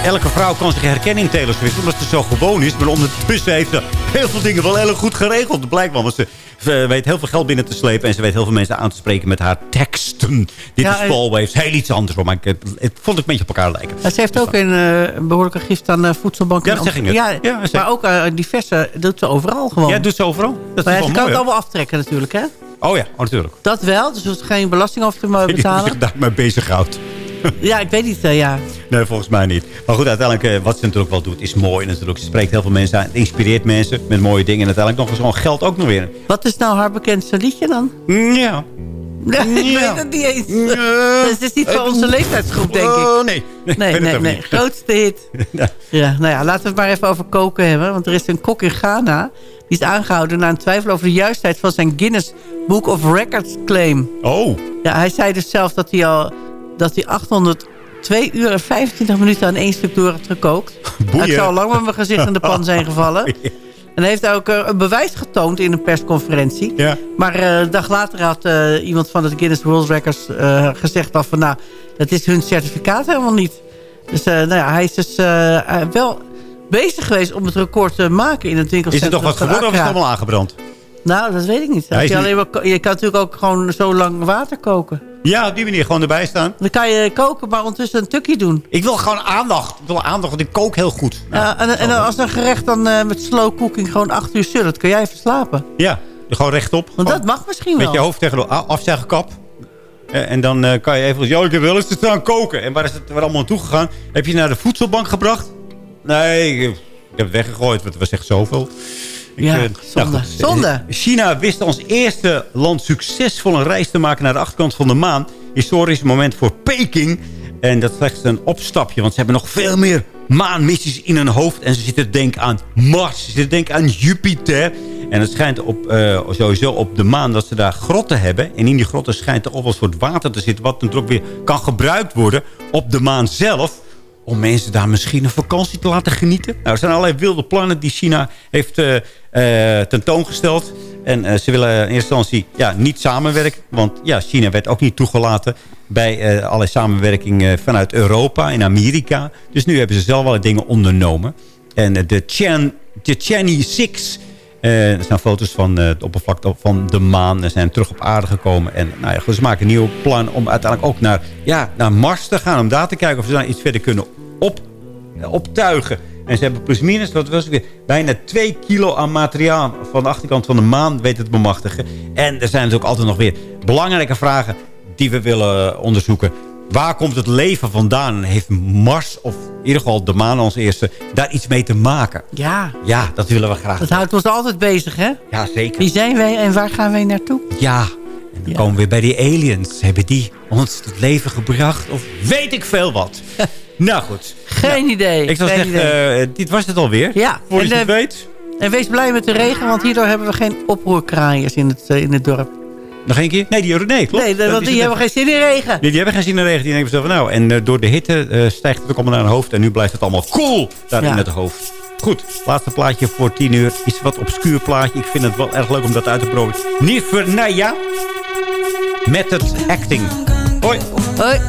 Elke vrouw kan zich herkennen in Taylor Swift, omdat ze zo gewoon is. Maar ondertussen heeft ze heel veel dingen wel heel goed geregeld. Blijkbaar, want ze, weet heel veel geld binnen te slepen. En ze weet heel veel mensen aan te spreken met haar teksten. Dit Ja, is en- Fall Waves, heel iets anders. Maar ik, het, het vond ik een beetje op elkaar lijken. Ja, Ze heeft ook een, eh, behoorlijke gift aan eh, voedselbanken. Ja, dat zeg ik net. Ja, Ja, maar ook eh, diverse, doet ze overal gewoon. Ja, doet ze overal. Dat maar is ja, ze kan mooi, het allemaal aftrekken natuurlijk, hè? Oh ja, oh, natuurlijk. Dat wel, dus ze hoeft geen belasting over te mo- Ik betalen. zich daarmee bezighoudt. Ja, ik weet niet, eh, ja. Nee, volgens mij niet. Maar goed, uiteindelijk, eh, wat ze natuurlijk wel doet, is mooi natuurlijk. Ze spreekt heel veel mensen aan. Het inspireert mensen met mooie dingen. En uiteindelijk nog eens gewoon geld ook nog weer. Wat is nou haar bekendste liedje dan? Ja. ik weet het niet eens. Het is niet van onze leeftijdsgroep, denk ik. Oh, nee. Nee, nee, nee. Grootste hit. Ja, nou ja, laten we het maar even over koken hebben. Want er is een kok in Ghana. Die is aangehouden na een twijfel over de juistheid van zijn Guinness Book of Records claim. Oh. Ja, hij zei dus zelf dat hij al dat hij 802 uur en 25 minuten aan één stuk door heeft gekookt. Hij zou lang met mijn gezicht in de pan zijn gevallen. En hij heeft ook eh, een bewijs getoond in een persconferentie. Ja. Maar eh, een dag later had eh, iemand van het Guinness World Records gezegd... Al van, nou, dat is hun certificaat helemaal niet. Dus nou ja, hij is dus wel bezig geweest om het record te maken in het Is winkelcentrum. er toch wat geworden of is het allemaal aangebrand? Nou, dat weet ik niet. Hij Als is je, niet- alleen maar, je kan natuurlijk ook gewoon zo lang water koken. Ja, op die manier gewoon erbij staan. Dan kan je koken, maar ondertussen een tukje doen. Ik wil gewoon aandacht. Ik wil aandacht, want ik kook heel goed. Nou, Ja, en, en als een gerecht dan eh, met slow cooking gewoon acht uur zit, kun jij even slapen. Ja, gewoon rechtop. Want Gewoon dat mag misschien wel. Met je hoofd tegen de afzuigkap. Eh, En dan eh, kan je even... Ja, ik heb wel eens te staan koken. En waar is het waar allemaal naartoe gegaan? Heb je naar de voedselbank gebracht? Nee, ik, ik heb het weggegooid. Want het was echt zoveel. Ik, Ja, eh, zonde. China wist als eerste land succesvol een reis te maken naar de achterkant van de maan. Historisch moment voor Peking. En dat is slechts een opstapje, want ze hebben nog veel meer maanmissies in hun hoofd. En ze zitten te denken aan Mars, ze zitten te denken aan Jupiter. En het schijnt op, eh, sowieso op de maan dat ze daar grotten hebben. En in die grotten schijnt er ook wel een soort water te zitten... wat natuurlijk weer kan gebruikt worden op de maan zelf om mensen daar misschien een vakantie te laten genieten. Nou, er zijn allerlei wilde plannen die China heeft eh, eh, tentoongesteld. En eh, ze willen in eerste instantie ja, niet samenwerken. Want ja, China werd ook niet toegelaten bij allerlei samenwerking vanuit Europa en Amerika. Dus nu hebben ze zelf wel dingen ondernomen. En de, Chen, de Cheney 6... eh, er zijn foto's van eh, het oppervlakte van de maan. Ze zijn terug op aarde gekomen. En nou ja, ze maken een nieuw plan om uiteindelijk ook naar, ja, naar Mars te gaan. Om daar te kijken of ze daar iets verder kunnen op, eh, optuigen. En ze hebben plusminus, wat was het weer, bijna 2 kilo aan materiaal van de achterkant van de maan weten te bemachtigen. En er zijn natuurlijk altijd nog weer belangrijke vragen die we willen onderzoeken. Waar komt het leven vandaan? Heeft Mars, of in ieder geval de maan als eerste, daar iets mee te maken? Ja, Ja, dat willen we graag. dat houdt ons altijd bezig, hè? Ja, zeker. Wie zijn wij en waar gaan wij naartoe? Ja, en dan komen we weer bij die aliens. Hebben die ons het leven gebracht? Of weet ik veel wat? nou goed. Geen idee. Ik zou zeggen, eh, dit was het alweer. Ja, Voor je het eh, weet. En wees blij met de regen, want hierdoor hebben we geen oproerkraaiers in het, eh, in het dorp. Nog één keer? Nee, die, nee klopt. Nee, Dat want die hebben geen zin in regen. Nee, die hebben geen zin in regen. Die denken zo van nou. En eh, door de hitte eh, stijgt het ook allemaal naar hun hoofd. En nu blijft het allemaal cool daar Ja. in het hoofd. Goed, laatste plaatje voor 10 uur. Is wat obscuur plaatje. Ik vind het wel erg leuk om dat uit te proberen. Nivernaya. Met het acting. Hoi. Hoi.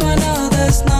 How comes right